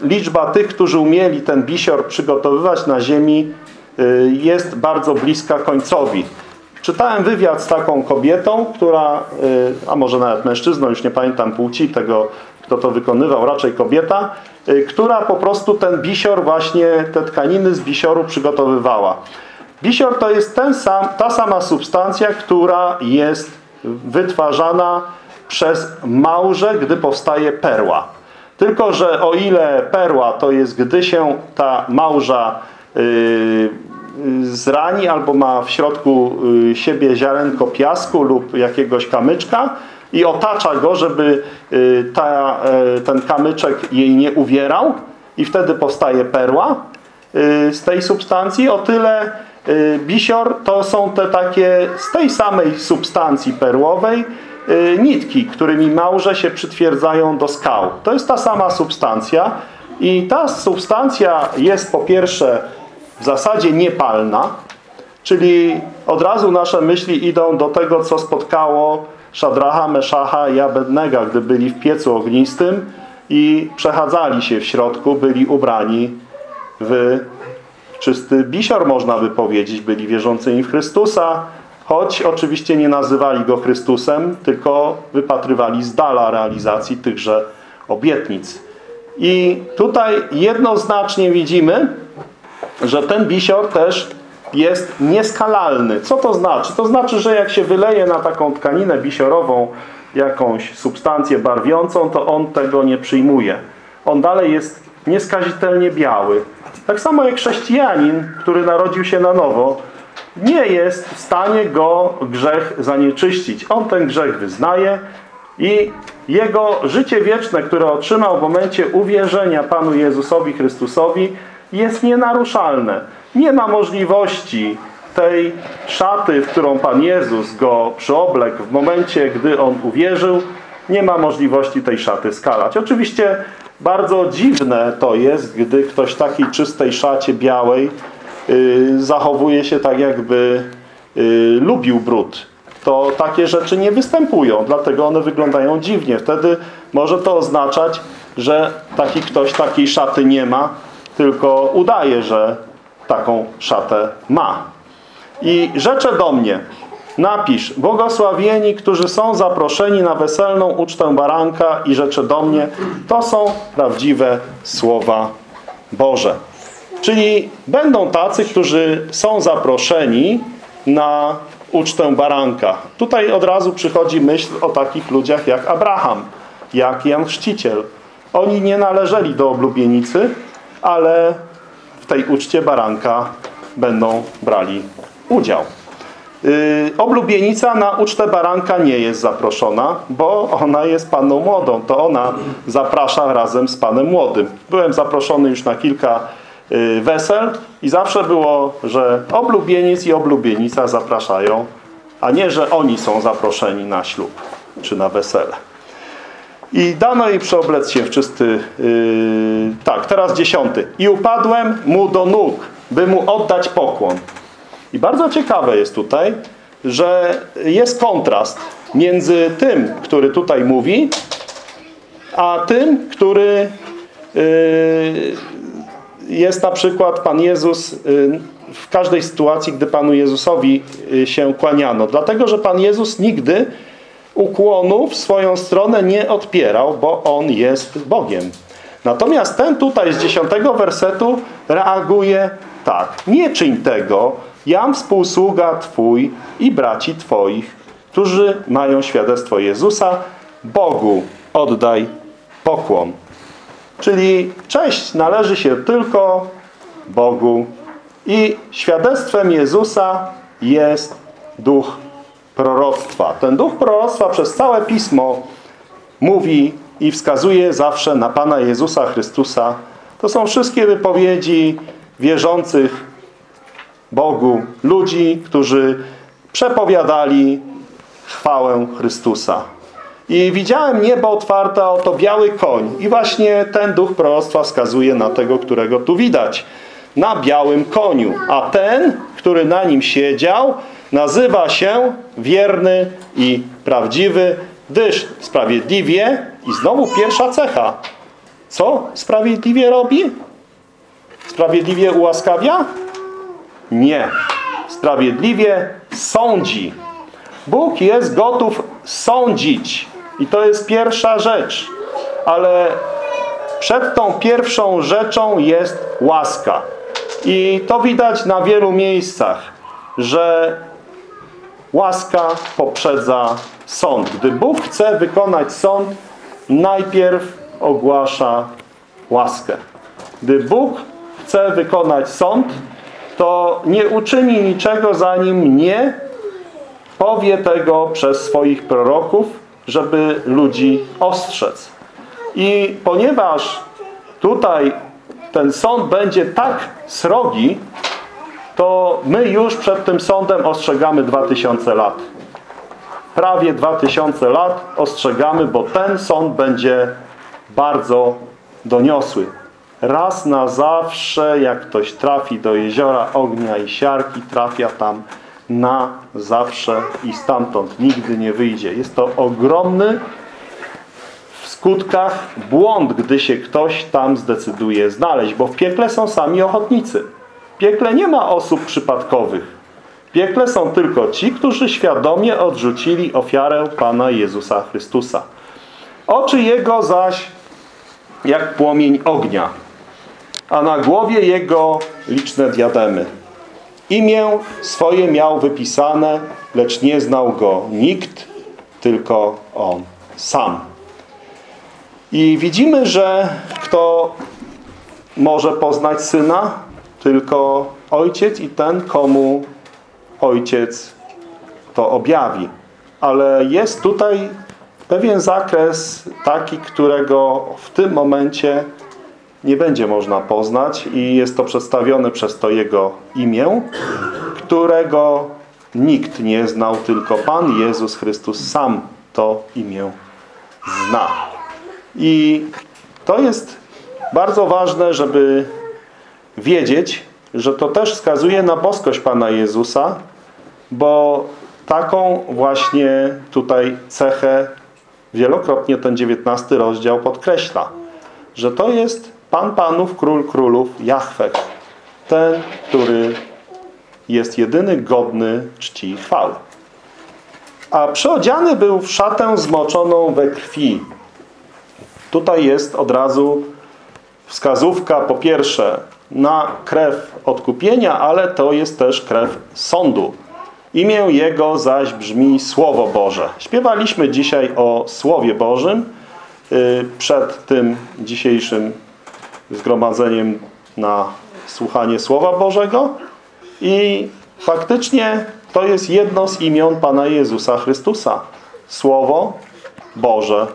liczba tych, którzy umieli ten bisior przygotowywać na ziemi jest bardzo bliska końcowi. Czytałem wywiad z taką kobietą, która, yy, a może nawet mężczyzną, już nie pamiętam płci tego, kto to wykonywał, raczej kobieta, yy, która po prostu ten bisior właśnie, te tkaniny z bisioru przygotowywała. Bisior to jest ten sam, ta sama substancja, która jest wytwarzana przez małże, gdy powstaje perła. Tylko, że o ile perła to jest, gdy się ta małża yy, zrani albo ma w środku yy, siebie ziarenko piasku lub jakiegoś kamyczka i otacza go, żeby yy, ta, ten kamyczek jej nie uwierał i wtedy powstaje perła z tej substancji, o tyle bisior to są te takie z tej samej substancji perłowej nitki, którymi małże się przytwierdzają do skał. To jest ta sama substancja i ta substancja jest po pierwsze w zasadzie niepalna, czyli od razu nasze myśli idą do tego, co spotkało Szadracha, Meszacha i Abednego, gdy byli w piecu ognistym i przechadzali się w środku, byli ubrani w czysty bisior, można by powiedzieć, byli wierzącymi w Chrystusa, choć oczywiście nie nazywali go Chrystusem, tylko wypatrywali z dala realizacji tychże obietnic. I tutaj jednoznacznie widzimy, że ten bisior też jest nieskalalny. Co to znaczy? To znaczy, że jak się wyleje na taką tkaninę bisiorową jakąś substancję barwiącą, to on tego nie przyjmuje. On dalej jest nieskazitelnie biały. Tak samo jak chrześcijanin, który narodził się na nowo, nie jest w stanie go grzech zanieczyścić. On ten grzech wyznaje i jego życie wieczne, które otrzymał w momencie uwierzenia Panu Jezusowi Chrystusowi, jest nienaruszalne. Nie ma możliwości tej szaty, w którą Pan Jezus go przyoblekł w momencie, gdy on uwierzył, nie ma możliwości tej szaty skalać. Oczywiście bardzo dziwne to jest, gdy ktoś w takiej czystej szacie białej yy, zachowuje się tak, jakby yy, lubił brud. To takie rzeczy nie występują, dlatego one wyglądają dziwnie. Wtedy może to oznaczać, że taki ktoś takiej szaty nie ma, tylko udaje, że taką szatę ma. I rzecze do mnie, napisz, błogosławieni, którzy są zaproszeni na weselną ucztę baranka i rzecze do mnie, to są prawdziwe słowa Boże. Czyli będą tacy, którzy są zaproszeni na ucztę baranka. Tutaj od razu przychodzi myśl o takich ludziach jak Abraham, jak Jan Chrzciciel. Oni nie należeli do oblubienicy, ale w tej uczcie baranka będą brali udział. Yy, oblubienica na ucztę baranka nie jest zaproszona, bo ona jest panną młodą. To ona zaprasza razem z panem młodym. Byłem zaproszony już na kilka yy, wesel i zawsze było, że oblubieniec i oblubienica zapraszają, a nie, że oni są zaproszeni na ślub czy na wesele. I dano jej przeoblec się w czysty... Yy, tak, teraz dziesiąty. I upadłem mu do nóg, by mu oddać pokłon. I bardzo ciekawe jest tutaj, że jest kontrast między tym, który tutaj mówi, a tym, który yy, jest na przykład Pan Jezus yy, w każdej sytuacji, gdy Panu Jezusowi yy, się kłaniano. Dlatego, że Pan Jezus nigdy ukłonu w swoją stronę nie odpierał, bo On jest Bogiem. Natomiast ten tutaj z dziesiątego wersetu reaguje tak. Nie czyń tego, jam współsługa Twój i braci Twoich, którzy mają świadectwo Jezusa, Bogu oddaj pokłon. Czyli cześć należy się tylko Bogu i świadectwem Jezusa jest duch proroctwa. Ten duch proroctwa przez całe Pismo mówi i wskazuje zawsze na Pana Jezusa Chrystusa. To są wszystkie wypowiedzi wierzących Bogu ludzi, którzy przepowiadali chwałę Chrystusa. I widziałem niebo otwarte, oto biały koń. I właśnie ten duch proroctwa wskazuje na tego, którego tu widać. Na białym koniu. A ten, który na nim siedział, nazywa się wierny i prawdziwy, gdyż sprawiedliwie, i znowu pierwsza cecha. Co sprawiedliwie robi? Sprawiedliwie ułaskawia? Nie. Sprawiedliwie sądzi. Bóg jest gotów sądzić. I to jest pierwsza rzecz. Ale przed tą pierwszą rzeczą jest łaska. I to widać na wielu miejscach, że łaska poprzedza sąd. Gdy Bóg chce wykonać sąd, najpierw ogłasza łaskę. Gdy Bóg chce wykonać sąd, to nie uczyni niczego, zanim nie powie tego przez swoich proroków, żeby ludzi ostrzec. I ponieważ tutaj ten sąd będzie tak srogi, to my już przed tym sądem ostrzegamy 2000 lat. Prawie 2000 lat ostrzegamy, bo ten sąd będzie bardzo doniosły. Raz na zawsze, jak ktoś trafi do jeziora ognia i siarki, trafia tam na zawsze i stamtąd nigdy nie wyjdzie. Jest to ogromny w skutkach błąd, gdy się ktoś tam zdecyduje znaleźć, bo w piekle są sami ochotnicy. Piekle nie ma osób przypadkowych. W piekle są tylko ci, którzy świadomie odrzucili ofiarę Pana Jezusa Chrystusa. Oczy Jego zaś jak płomień ognia, a na głowie Jego liczne diademy. Imię swoje miał wypisane, lecz nie znał Go nikt, tylko On sam. I widzimy, że kto może poznać Syna? Tylko Ojciec i ten, komu Ojciec to objawi. Ale jest tutaj pewien zakres taki, którego w tym momencie nie będzie można poznać i jest to przedstawione przez to Jego imię, którego nikt nie znał, tylko Pan Jezus Chrystus sam to imię zna. I to jest bardzo ważne, żeby wiedzieć, że to też wskazuje na boskość Pana Jezusa, bo taką właśnie tutaj cechę wielokrotnie ten 19 rozdział podkreśla, że to jest Pan Panów, Król Królów, Jahwe, ten, który jest jedyny godny czci i chwały. A przyodziany był w szatę zmoczoną we krwi. Tutaj jest od razu wskazówka po pierwsze na krew odkupienia, ale to jest też krew sądu. Imię Jego zaś brzmi Słowo Boże. Śpiewaliśmy dzisiaj o Słowie Bożym y, przed tym dzisiejszym zgromadzeniem na słuchanie Słowa Bożego i faktycznie to jest jedno z imion Pana Jezusa Chrystusa. Słowo Boże.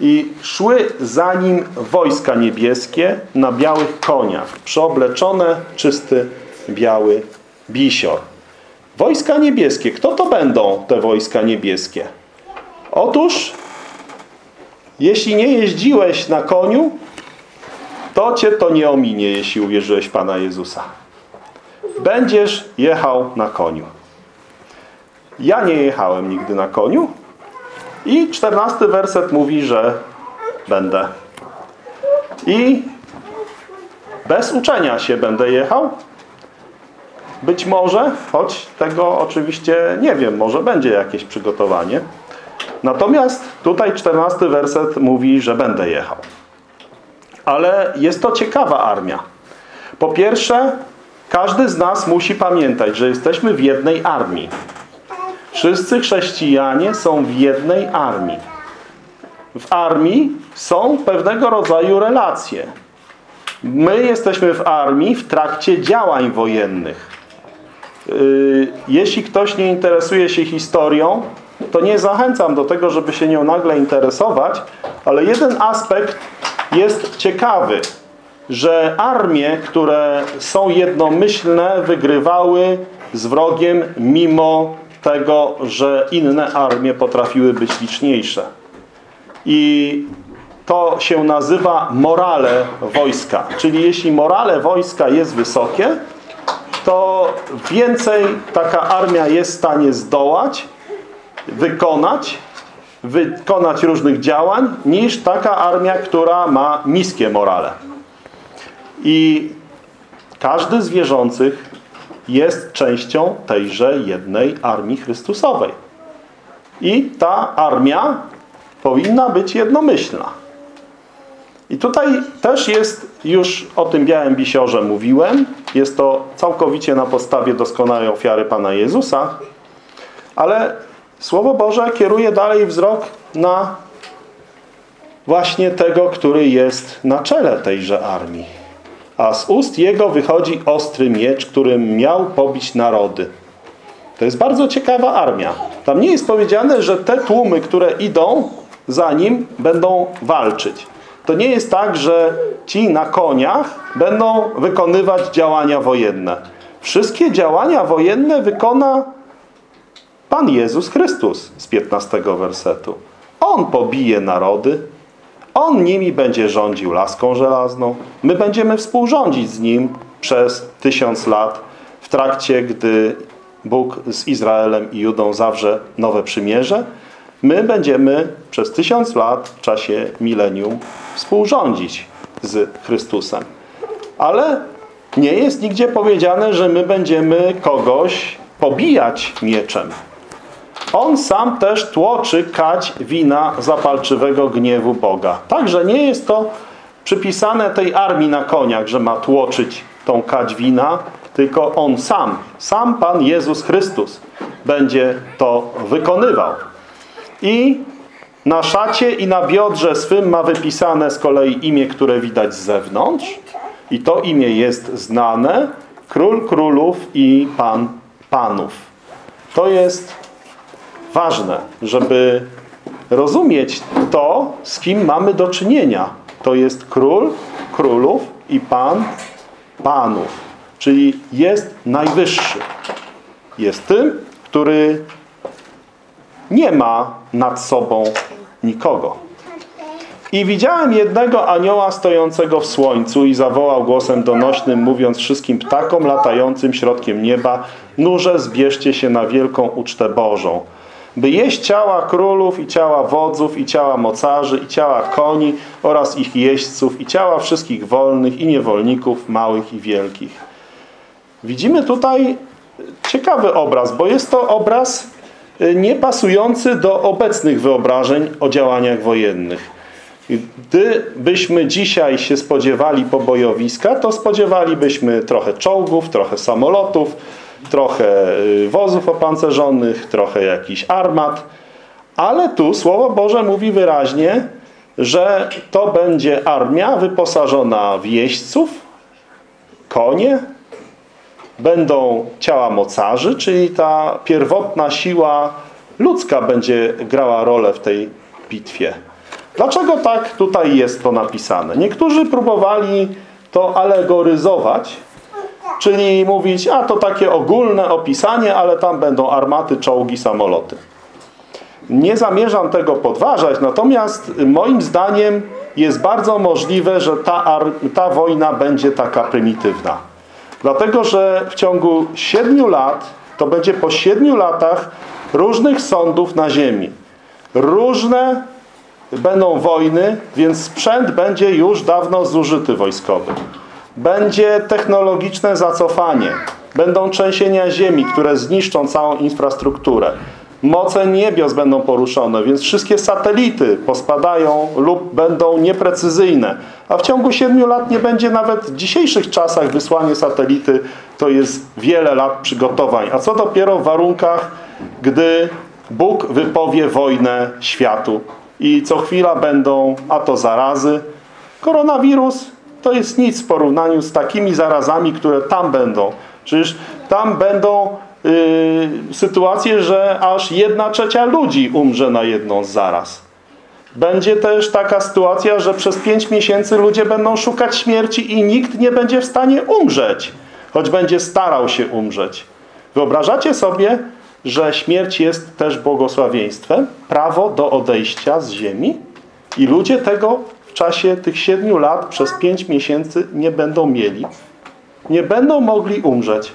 I szły za nim wojska niebieskie na białych koniach, przeobleczone czysty biały bisior. Wojska niebieskie. Kto to będą te wojska niebieskie? Otóż, jeśli nie jeździłeś na koniu, to cię to nie ominie, jeśli uwierzyłeś Pana Jezusa. Będziesz jechał na koniu. Ja nie jechałem nigdy na koniu i czternasty werset mówi, że będę. I bez uczenia się będę jechał. Być może, choć tego oczywiście nie wiem, może będzie jakieś przygotowanie. Natomiast tutaj czternasty werset mówi, że będę jechał. Ale jest to ciekawa armia. Po pierwsze, każdy z nas musi pamiętać, że jesteśmy w jednej armii. Wszyscy chrześcijanie są w jednej armii. W armii są pewnego rodzaju relacje. My jesteśmy w armii w trakcie działań wojennych. Yy, jeśli ktoś nie interesuje się historią, to nie zachęcam do tego, żeby się nią nagle interesować, ale jeden aspekt jest ciekawy, że armie, które są jednomyślne, wygrywały z wrogiem mimo tego, że inne armie potrafiły być liczniejsze. I to się nazywa morale wojska. Czyli jeśli morale wojska jest wysokie, to więcej taka armia jest w stanie zdołać, wykonać, wykonać różnych działań, niż taka armia, która ma niskie morale. I każdy z wierzących jest częścią tejże jednej armii Chrystusowej. I ta armia powinna być jednomyślna. I tutaj też jest, już o tym białym bisiorze mówiłem, jest to całkowicie na podstawie doskonałej ofiary Pana Jezusa, ale Słowo Boże kieruje dalej wzrok na właśnie tego, który jest na czele tejże armii. A z ust Jego wychodzi ostry miecz, którym miał pobić narody. To jest bardzo ciekawa armia. Tam nie jest powiedziane, że te tłumy, które idą za nim, będą walczyć. To nie jest tak, że ci na koniach będą wykonywać działania wojenne. Wszystkie działania wojenne wykona Pan Jezus Chrystus z 15 wersetu. On pobije narody, On nimi będzie rządził laską żelazną. My będziemy współrządzić z Nim przez tysiąc lat w trakcie, gdy Bóg z Izraelem i Judą zawrze nowe przymierze. My będziemy przez tysiąc lat w czasie milenium współrządzić z Chrystusem. Ale nie jest nigdzie powiedziane, że my będziemy kogoś pobijać mieczem. On sam też tłoczy kać wina zapalczywego gniewu Boga. Także nie jest to przypisane tej armii na koniach, że ma tłoczyć tą kać wina, tylko On sam, sam Pan Jezus Chrystus będzie to wykonywał. I na szacie i na biodrze swym ma wypisane z kolei imię, które widać z zewnątrz. I to imię jest znane. Król królów i Pan panów. To jest ważne, żeby rozumieć to, z kim mamy do czynienia. To jest król królów i pan panów. Czyli jest najwyższy. Jest tym, który nie ma nad sobą nikogo. I widziałem jednego anioła stojącego w słońcu i zawołał głosem donośnym, mówiąc wszystkim ptakom latającym środkiem nieba, nurze zbierzcie się na wielką ucztę Bożą, by jeść ciała królów i ciała wodzów i ciała mocarzy i ciała koni oraz ich jeźdźców i ciała wszystkich wolnych i niewolników, małych i wielkich. Widzimy tutaj ciekawy obraz, bo jest to obraz niepasujący do obecnych wyobrażeń o działaniach wojennych. Gdybyśmy dzisiaj się spodziewali pobojowiska, to spodziewalibyśmy trochę czołgów, trochę samolotów, trochę wozów opancerzonych, trochę jakichś armat. Ale tu Słowo Boże mówi wyraźnie, że to będzie armia wyposażona w jeźdźców, konie, będą ciała mocarzy, czyli ta pierwotna siła ludzka będzie grała rolę w tej bitwie. Dlaczego tak tutaj jest to napisane? Niektórzy próbowali to alegoryzować, czyli mówić, a to takie ogólne opisanie, ale tam będą armaty, czołgi, samoloty. Nie zamierzam tego podważać, natomiast moim zdaniem jest bardzo możliwe, że ta, ta wojna będzie taka prymitywna. Dlatego, że w ciągu siedmiu lat, to będzie po siedmiu latach różnych sądów na ziemi. Różne będą wojny, więc sprzęt będzie już dawno zużyty wojskowy. Będzie technologiczne zacofanie. Będą trzęsienia ziemi, które zniszczą całą infrastrukturę. Moce niebios będą poruszone, więc wszystkie satelity pospadają lub będą nieprecyzyjne. A w ciągu siedmiu lat nie będzie nawet w dzisiejszych czasach wysłanie satelity. To jest wiele lat przygotowań. A co dopiero w warunkach, gdy Bóg wypowie wojnę światu. I co chwila będą, a to zarazy. Koronawirus to jest nic w porównaniu z takimi zarazami, które tam będą. Przecież tam będą Yy, sytuację, że aż jedna trzecia ludzi umrze na jedną z zaraz. Będzie też taka sytuacja, że przez pięć miesięcy ludzie będą szukać śmierci i nikt nie będzie w stanie umrzeć, choć będzie starał się umrzeć. Wyobrażacie sobie, że śmierć jest też błogosławieństwem, prawo do odejścia z ziemi i ludzie tego czasie tych siedmiu lat przez pięć miesięcy nie będą mieli. Nie będą mogli umrzeć.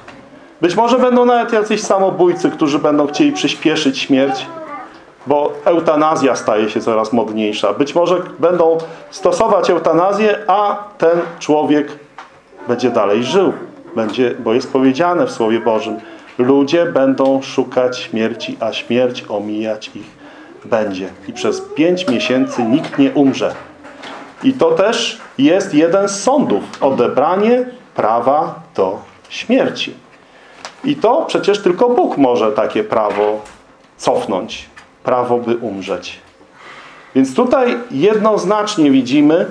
Być może będą nawet jacyś samobójcy, którzy będą chcieli przyspieszyć śmierć, bo eutanazja staje się coraz modniejsza. Być może będą stosować eutanazję, a ten człowiek będzie dalej żył. Będzie, bo jest powiedziane w Słowie Bożym, ludzie będą szukać śmierci, a śmierć omijać ich będzie. I przez pięć miesięcy nikt nie umrze. I to też jest jeden z sądów. Odebranie prawa do śmierci. I to przecież tylko Bóg może takie prawo cofnąć. Prawo, by umrzeć. Więc tutaj jednoznacznie widzimy,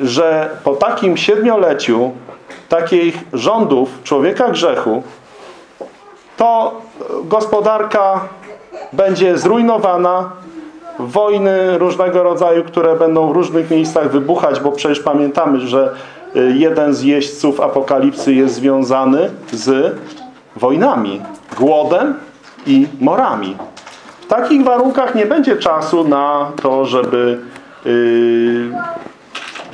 że po takim siedmioleciu takich rządów człowieka grzechu to gospodarka będzie zrujnowana, wojny różnego rodzaju, które będą w różnych miejscach wybuchać, bo przecież pamiętamy, że y, jeden z jeźdźców apokalipsy jest związany z wojnami, głodem i morami. W takich warunkach nie będzie czasu na to, żeby yy,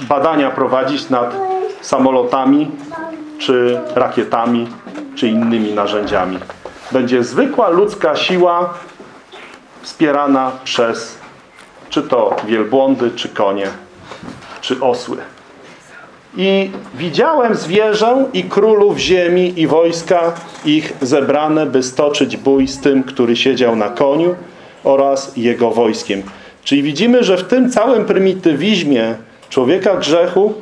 badania prowadzić nad samolotami, czy rakietami, czy innymi narzędziami. Będzie zwykła ludzka siła wspierana przez czy to wielbłądy, czy konie, czy osły. I widziałem zwierzę i królów ziemi i wojska ich zebrane, by stoczyć bój z tym, który siedział na koniu oraz jego wojskiem. Czyli widzimy, że w tym całym prymitywizmie człowieka grzechu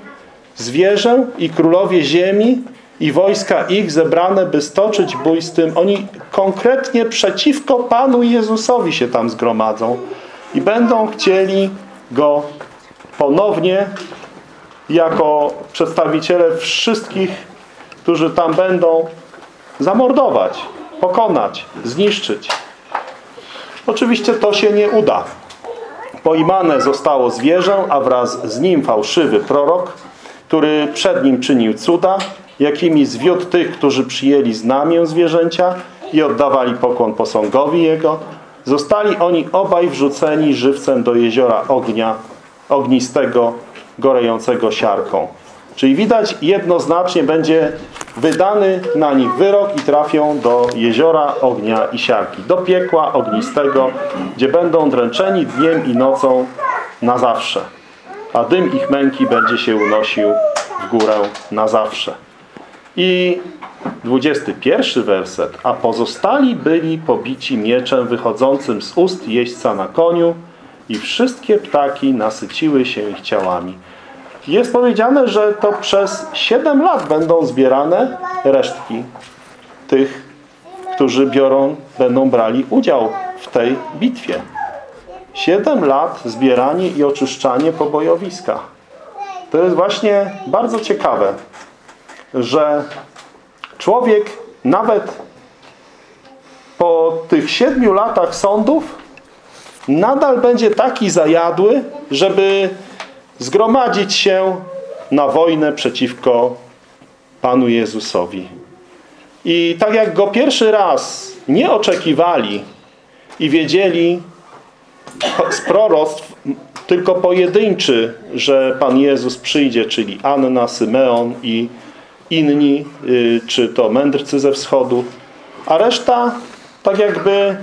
zwierzę i królowie ziemi i wojska ich zebrane, by stoczyć bój z tym. Oni konkretnie przeciwko Panu Jezusowi się tam zgromadzą i będą chcieli Go ponownie jako przedstawiciele wszystkich, którzy tam będą zamordować, pokonać, zniszczyć. Oczywiście to się nie uda. Poimane zostało zwierzę, a wraz z nim fałszywy prorok, który przed nim czynił cuda, jakimi zwiódł tych, którzy przyjęli znamię zwierzęcia i oddawali pokłon posągowi jego. Zostali oni obaj wrzuceni żywcem do jeziora ognia, ognistego, gorejącego siarką. Czyli widać jednoznacznie będzie wydany na nich wyrok i trafią do jeziora ognia i siarki. Do piekła ognistego, gdzie będą dręczeni dniem i nocą na zawsze. A dym ich męki będzie się unosił w górę na zawsze. I 21 werset. A pozostali byli pobici mieczem wychodzącym z ust jeźdźca na koniu i wszystkie ptaki nasyciły się ich ciałami. Jest powiedziane, że to przez 7 lat będą zbierane resztki tych, którzy biorą, będą brali udział w tej bitwie. 7 lat zbieranie i oczyszczanie pobojowiska. To jest właśnie bardzo ciekawe, że człowiek nawet po tych siedmiu latach sądów nadal będzie taki zajadły, żeby zgromadzić się na wojnę przeciwko Panu Jezusowi. I tak jak go pierwszy raz nie oczekiwali i wiedzieli z proroctw tylko pojedynczy, że Pan Jezus przyjdzie, czyli Anna, Symeon i inni, y, czy to mędrcy ze wschodu, a reszta tak jakby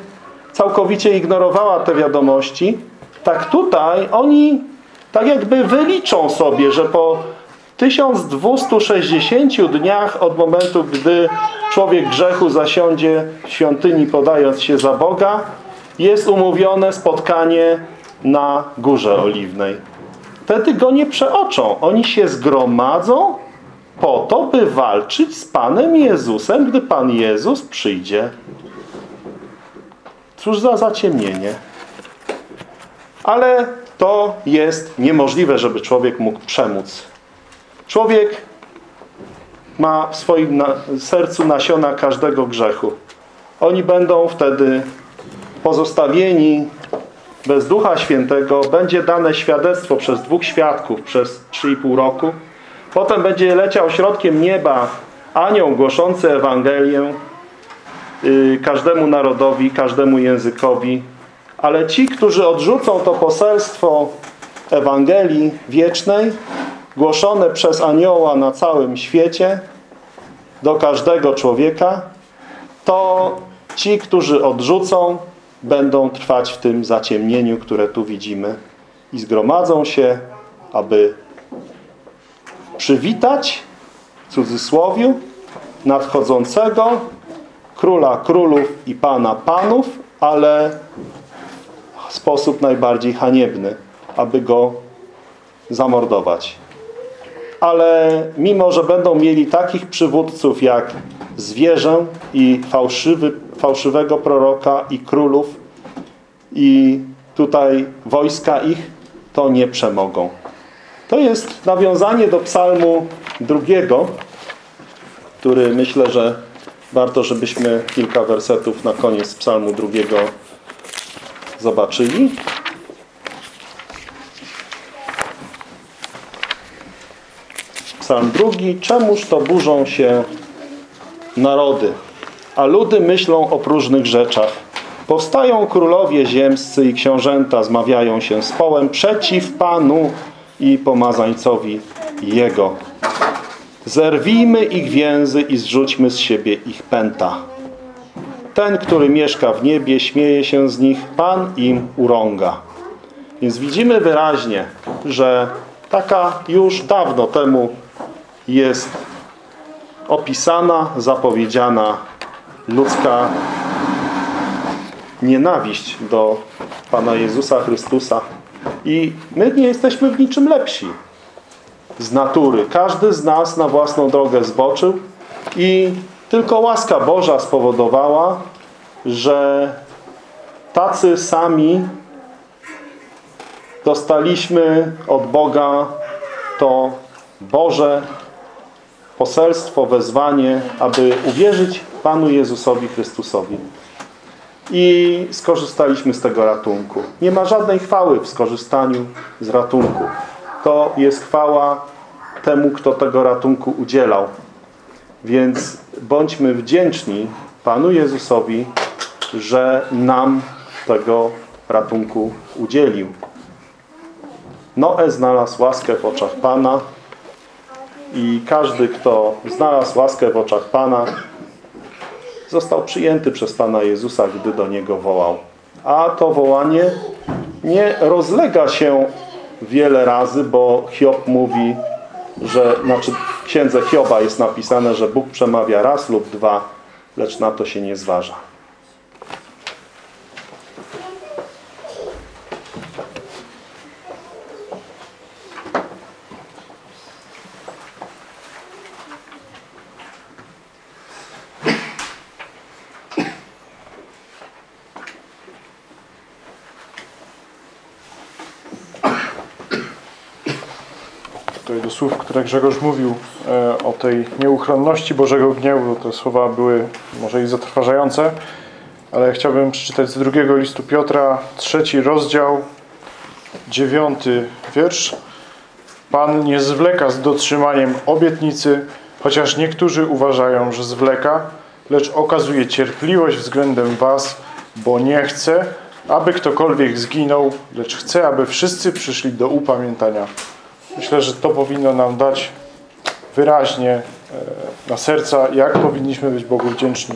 całkowicie ignorowała te wiadomości, tak tutaj oni tak jakby wyliczą sobie, że po 1260 dniach od momentu, gdy człowiek grzechu zasiądzie w świątyni podając się za Boga, jest umówione spotkanie na Górze Oliwnej. Wtedy go nie przeoczą. Oni się zgromadzą po to, by walczyć z Panem Jezusem, gdy Pan Jezus przyjdzie. Cóż za zaciemnienie. Ale to jest niemożliwe, żeby człowiek mógł przemóc. Człowiek ma w swoim na sercu nasiona każdego grzechu. Oni będą wtedy pozostawieni bez Ducha Świętego. Będzie dane świadectwo przez dwóch świadków przez 3,5 roku. Potem będzie leciał środkiem nieba anioł głoszący Ewangelię y, każdemu narodowi, każdemu językowi. Ale ci, którzy odrzucą to poselstwo Ewangelii wiecznej, głoszone przez anioła na całym świecie, do każdego człowieka, to ci, którzy odrzucą, będą trwać w tym zaciemnieniu, które tu widzimy i zgromadzą się, aby przywitać w cudzysłowiu nadchodzącego króla królów i pana panów, ale w sposób najbardziej haniebny, aby go zamordować. Ale mimo, że będą mieli takich przywódców jak zwierzę i fałszywy, fałszywego proroka i królów i tutaj wojska ich, to nie przemogą. To jest nawiązanie do psalmu drugiego, który myślę, że warto, żebyśmy kilka wersetów na koniec psalmu drugiego zobaczyli. Psalm drugi. Czemuż to burzą się narody, a ludy myślą o próżnych rzeczach. Powstają królowie ziemscy i książęta zmawiają się z połem przeciw Panu i pomazańcowi Jego. Zerwijmy ich więzy i zrzućmy z siebie ich pęta. Ten, który mieszka w niebie, śmieje się z nich, Pan im urąga. Więc widzimy wyraźnie, że taka już dawno temu jest opisana, zapowiedziana ludzka nienawiść do Pana Jezusa Chrystusa. I my nie jesteśmy w niczym lepsi z natury. Każdy z nas na własną drogę zboczył i tylko łaska Boża spowodowała, że tacy sami dostaliśmy od Boga to Boże poselstwo, wezwanie, aby uwierzyć Panu Jezusowi Chrystusowi. I skorzystaliśmy z tego ratunku. Nie ma żadnej chwały w skorzystaniu z ratunku. To jest chwała temu, kto tego ratunku udzielał. Więc bądźmy wdzięczni Panu Jezusowi, że nam tego ratunku udzielił. Noe znalazł łaskę w oczach Pana i każdy, kto znalazł łaskę w oczach Pana, został przyjęty przez Pana Jezusa, gdy do Niego wołał. A to wołanie nie rozlega się wiele razy, bo Hiob mówi, że, znaczy w księdze Hioba jest napisane, że Bóg przemawia raz lub dwa, lecz na to się nie zważa. Tutaj które Grzegorz mówił e, o tej nieuchronności Bożego gniewu, te słowa były może i zatrważające, ale chciałbym przeczytać z drugiego listu Piotra, trzeci rozdział, dziewiąty wiersz. Pan nie zwleka z dotrzymaniem obietnicy, chociaż niektórzy uważają, że zwleka, lecz okazuje cierpliwość względem was, bo nie chce, aby ktokolwiek zginął, lecz chce, aby wszyscy przyszli do upamiętania. Myślę, że to powinno nam dać wyraźnie e, na serca, jak powinniśmy być Bogu wdzięczni.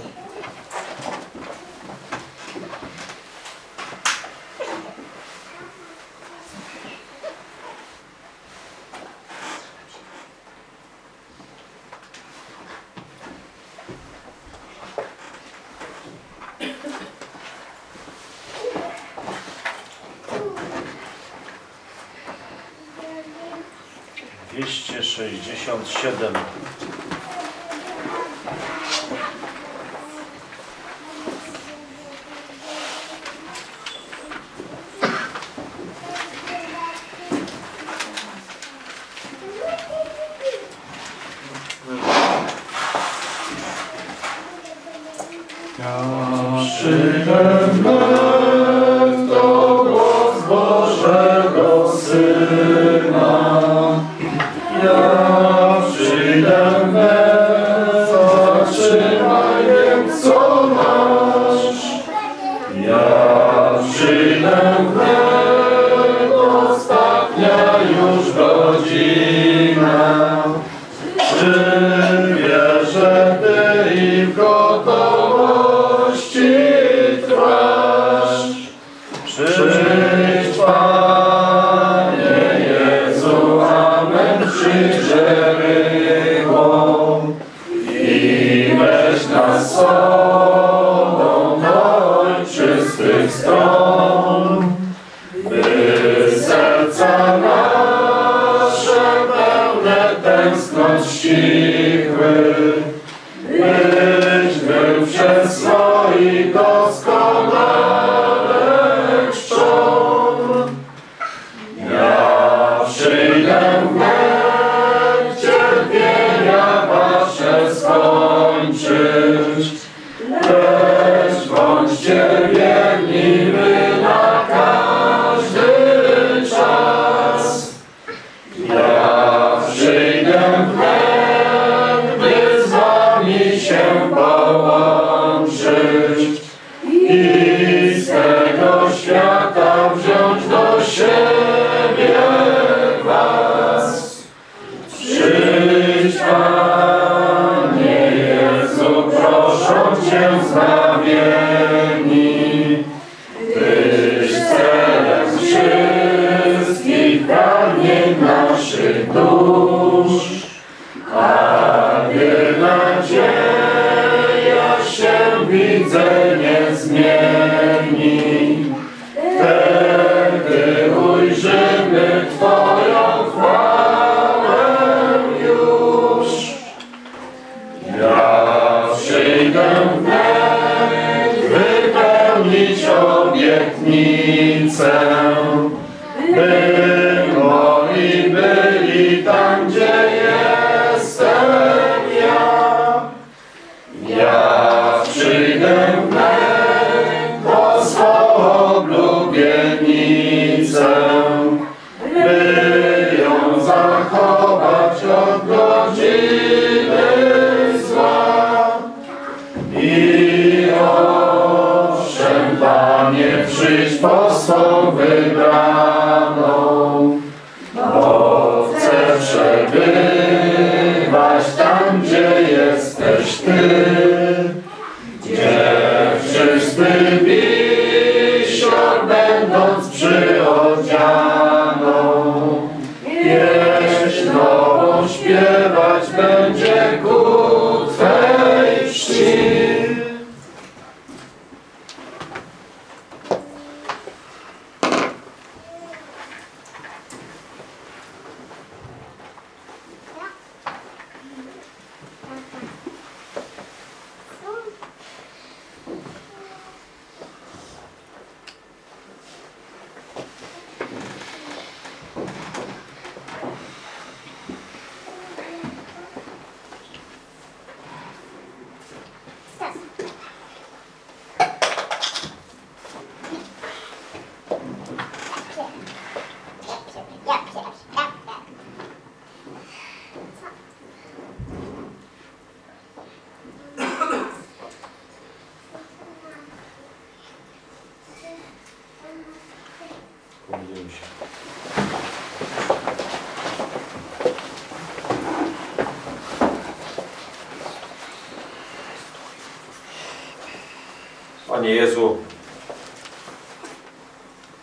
Panie Jezu,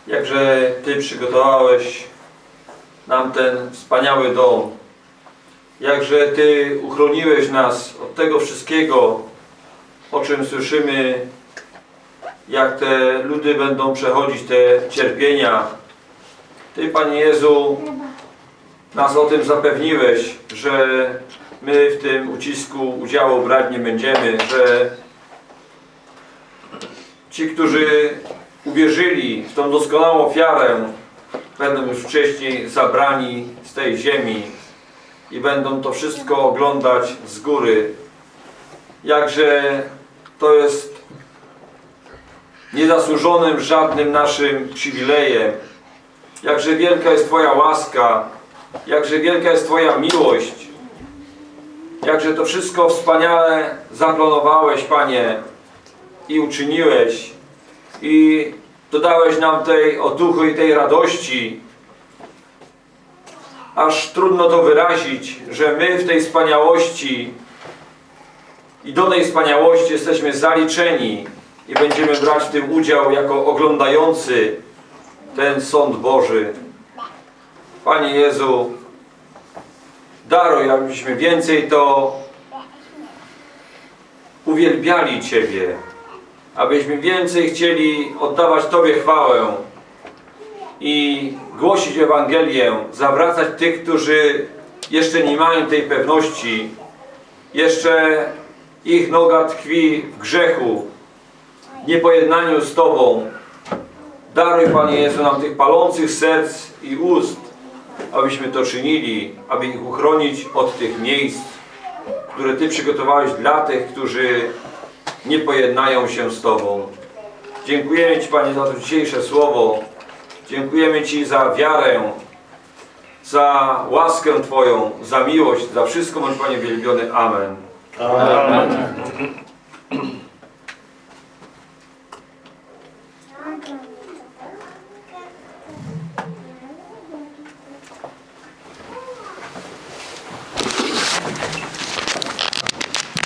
jakże Ty przygotowałeś nam ten wspaniały dom, jakże Ty uchroniłeś nas od tego wszystkiego, o czym słyszymy, jak te ludy będą przechodzić te cierpienia. Ty, Panie Jezu, nas o tym zapewniłeś, że my w tym ucisku udziału brać nie będziemy, że Ci, którzy uwierzyli w tą doskonałą ofiarę, będą już wcześniej zabrani z tej ziemi i będą to wszystko oglądać z góry. Jakże to jest niezasłużonym żadnym naszym przywilejem. Jakże wielka jest Twoja łaska, jakże wielka jest Twoja miłość. Jakże to wszystko wspaniale zaplanowałeś, Panie, i uczyniłeś. I dodałeś nam tej otuchy i tej radości, aż trudno to wyrazić, że my w tej wspaniałości i do tej wspaniałości jesteśmy zaliczeni i będziemy brać w tym udział jako oglądający ten sąd Boży. Panie Jezu, daruj, abyśmy więcej to uwielbiali Ciebie, abyśmy więcej chcieli oddawać Tobie chwałę i głosić Ewangelię, zawracać tych, którzy jeszcze nie mają tej pewności, jeszcze ich noga tkwi w grzechu, niepojednaniu z Tobą. Daruj, Panie Jezu, nam tych palących serc i ust, abyśmy to czynili, aby ich uchronić od tych miejsc, które Ty przygotowałeś dla tych, którzy nie pojednają się z Tobą. Dziękujemy Ci, Panie, za to dzisiejsze słowo. Dziękujemy Ci za wiarę, za łaskę Twoją, za miłość, za wszystko, bądź Panie wielbiony. Amen. Amen.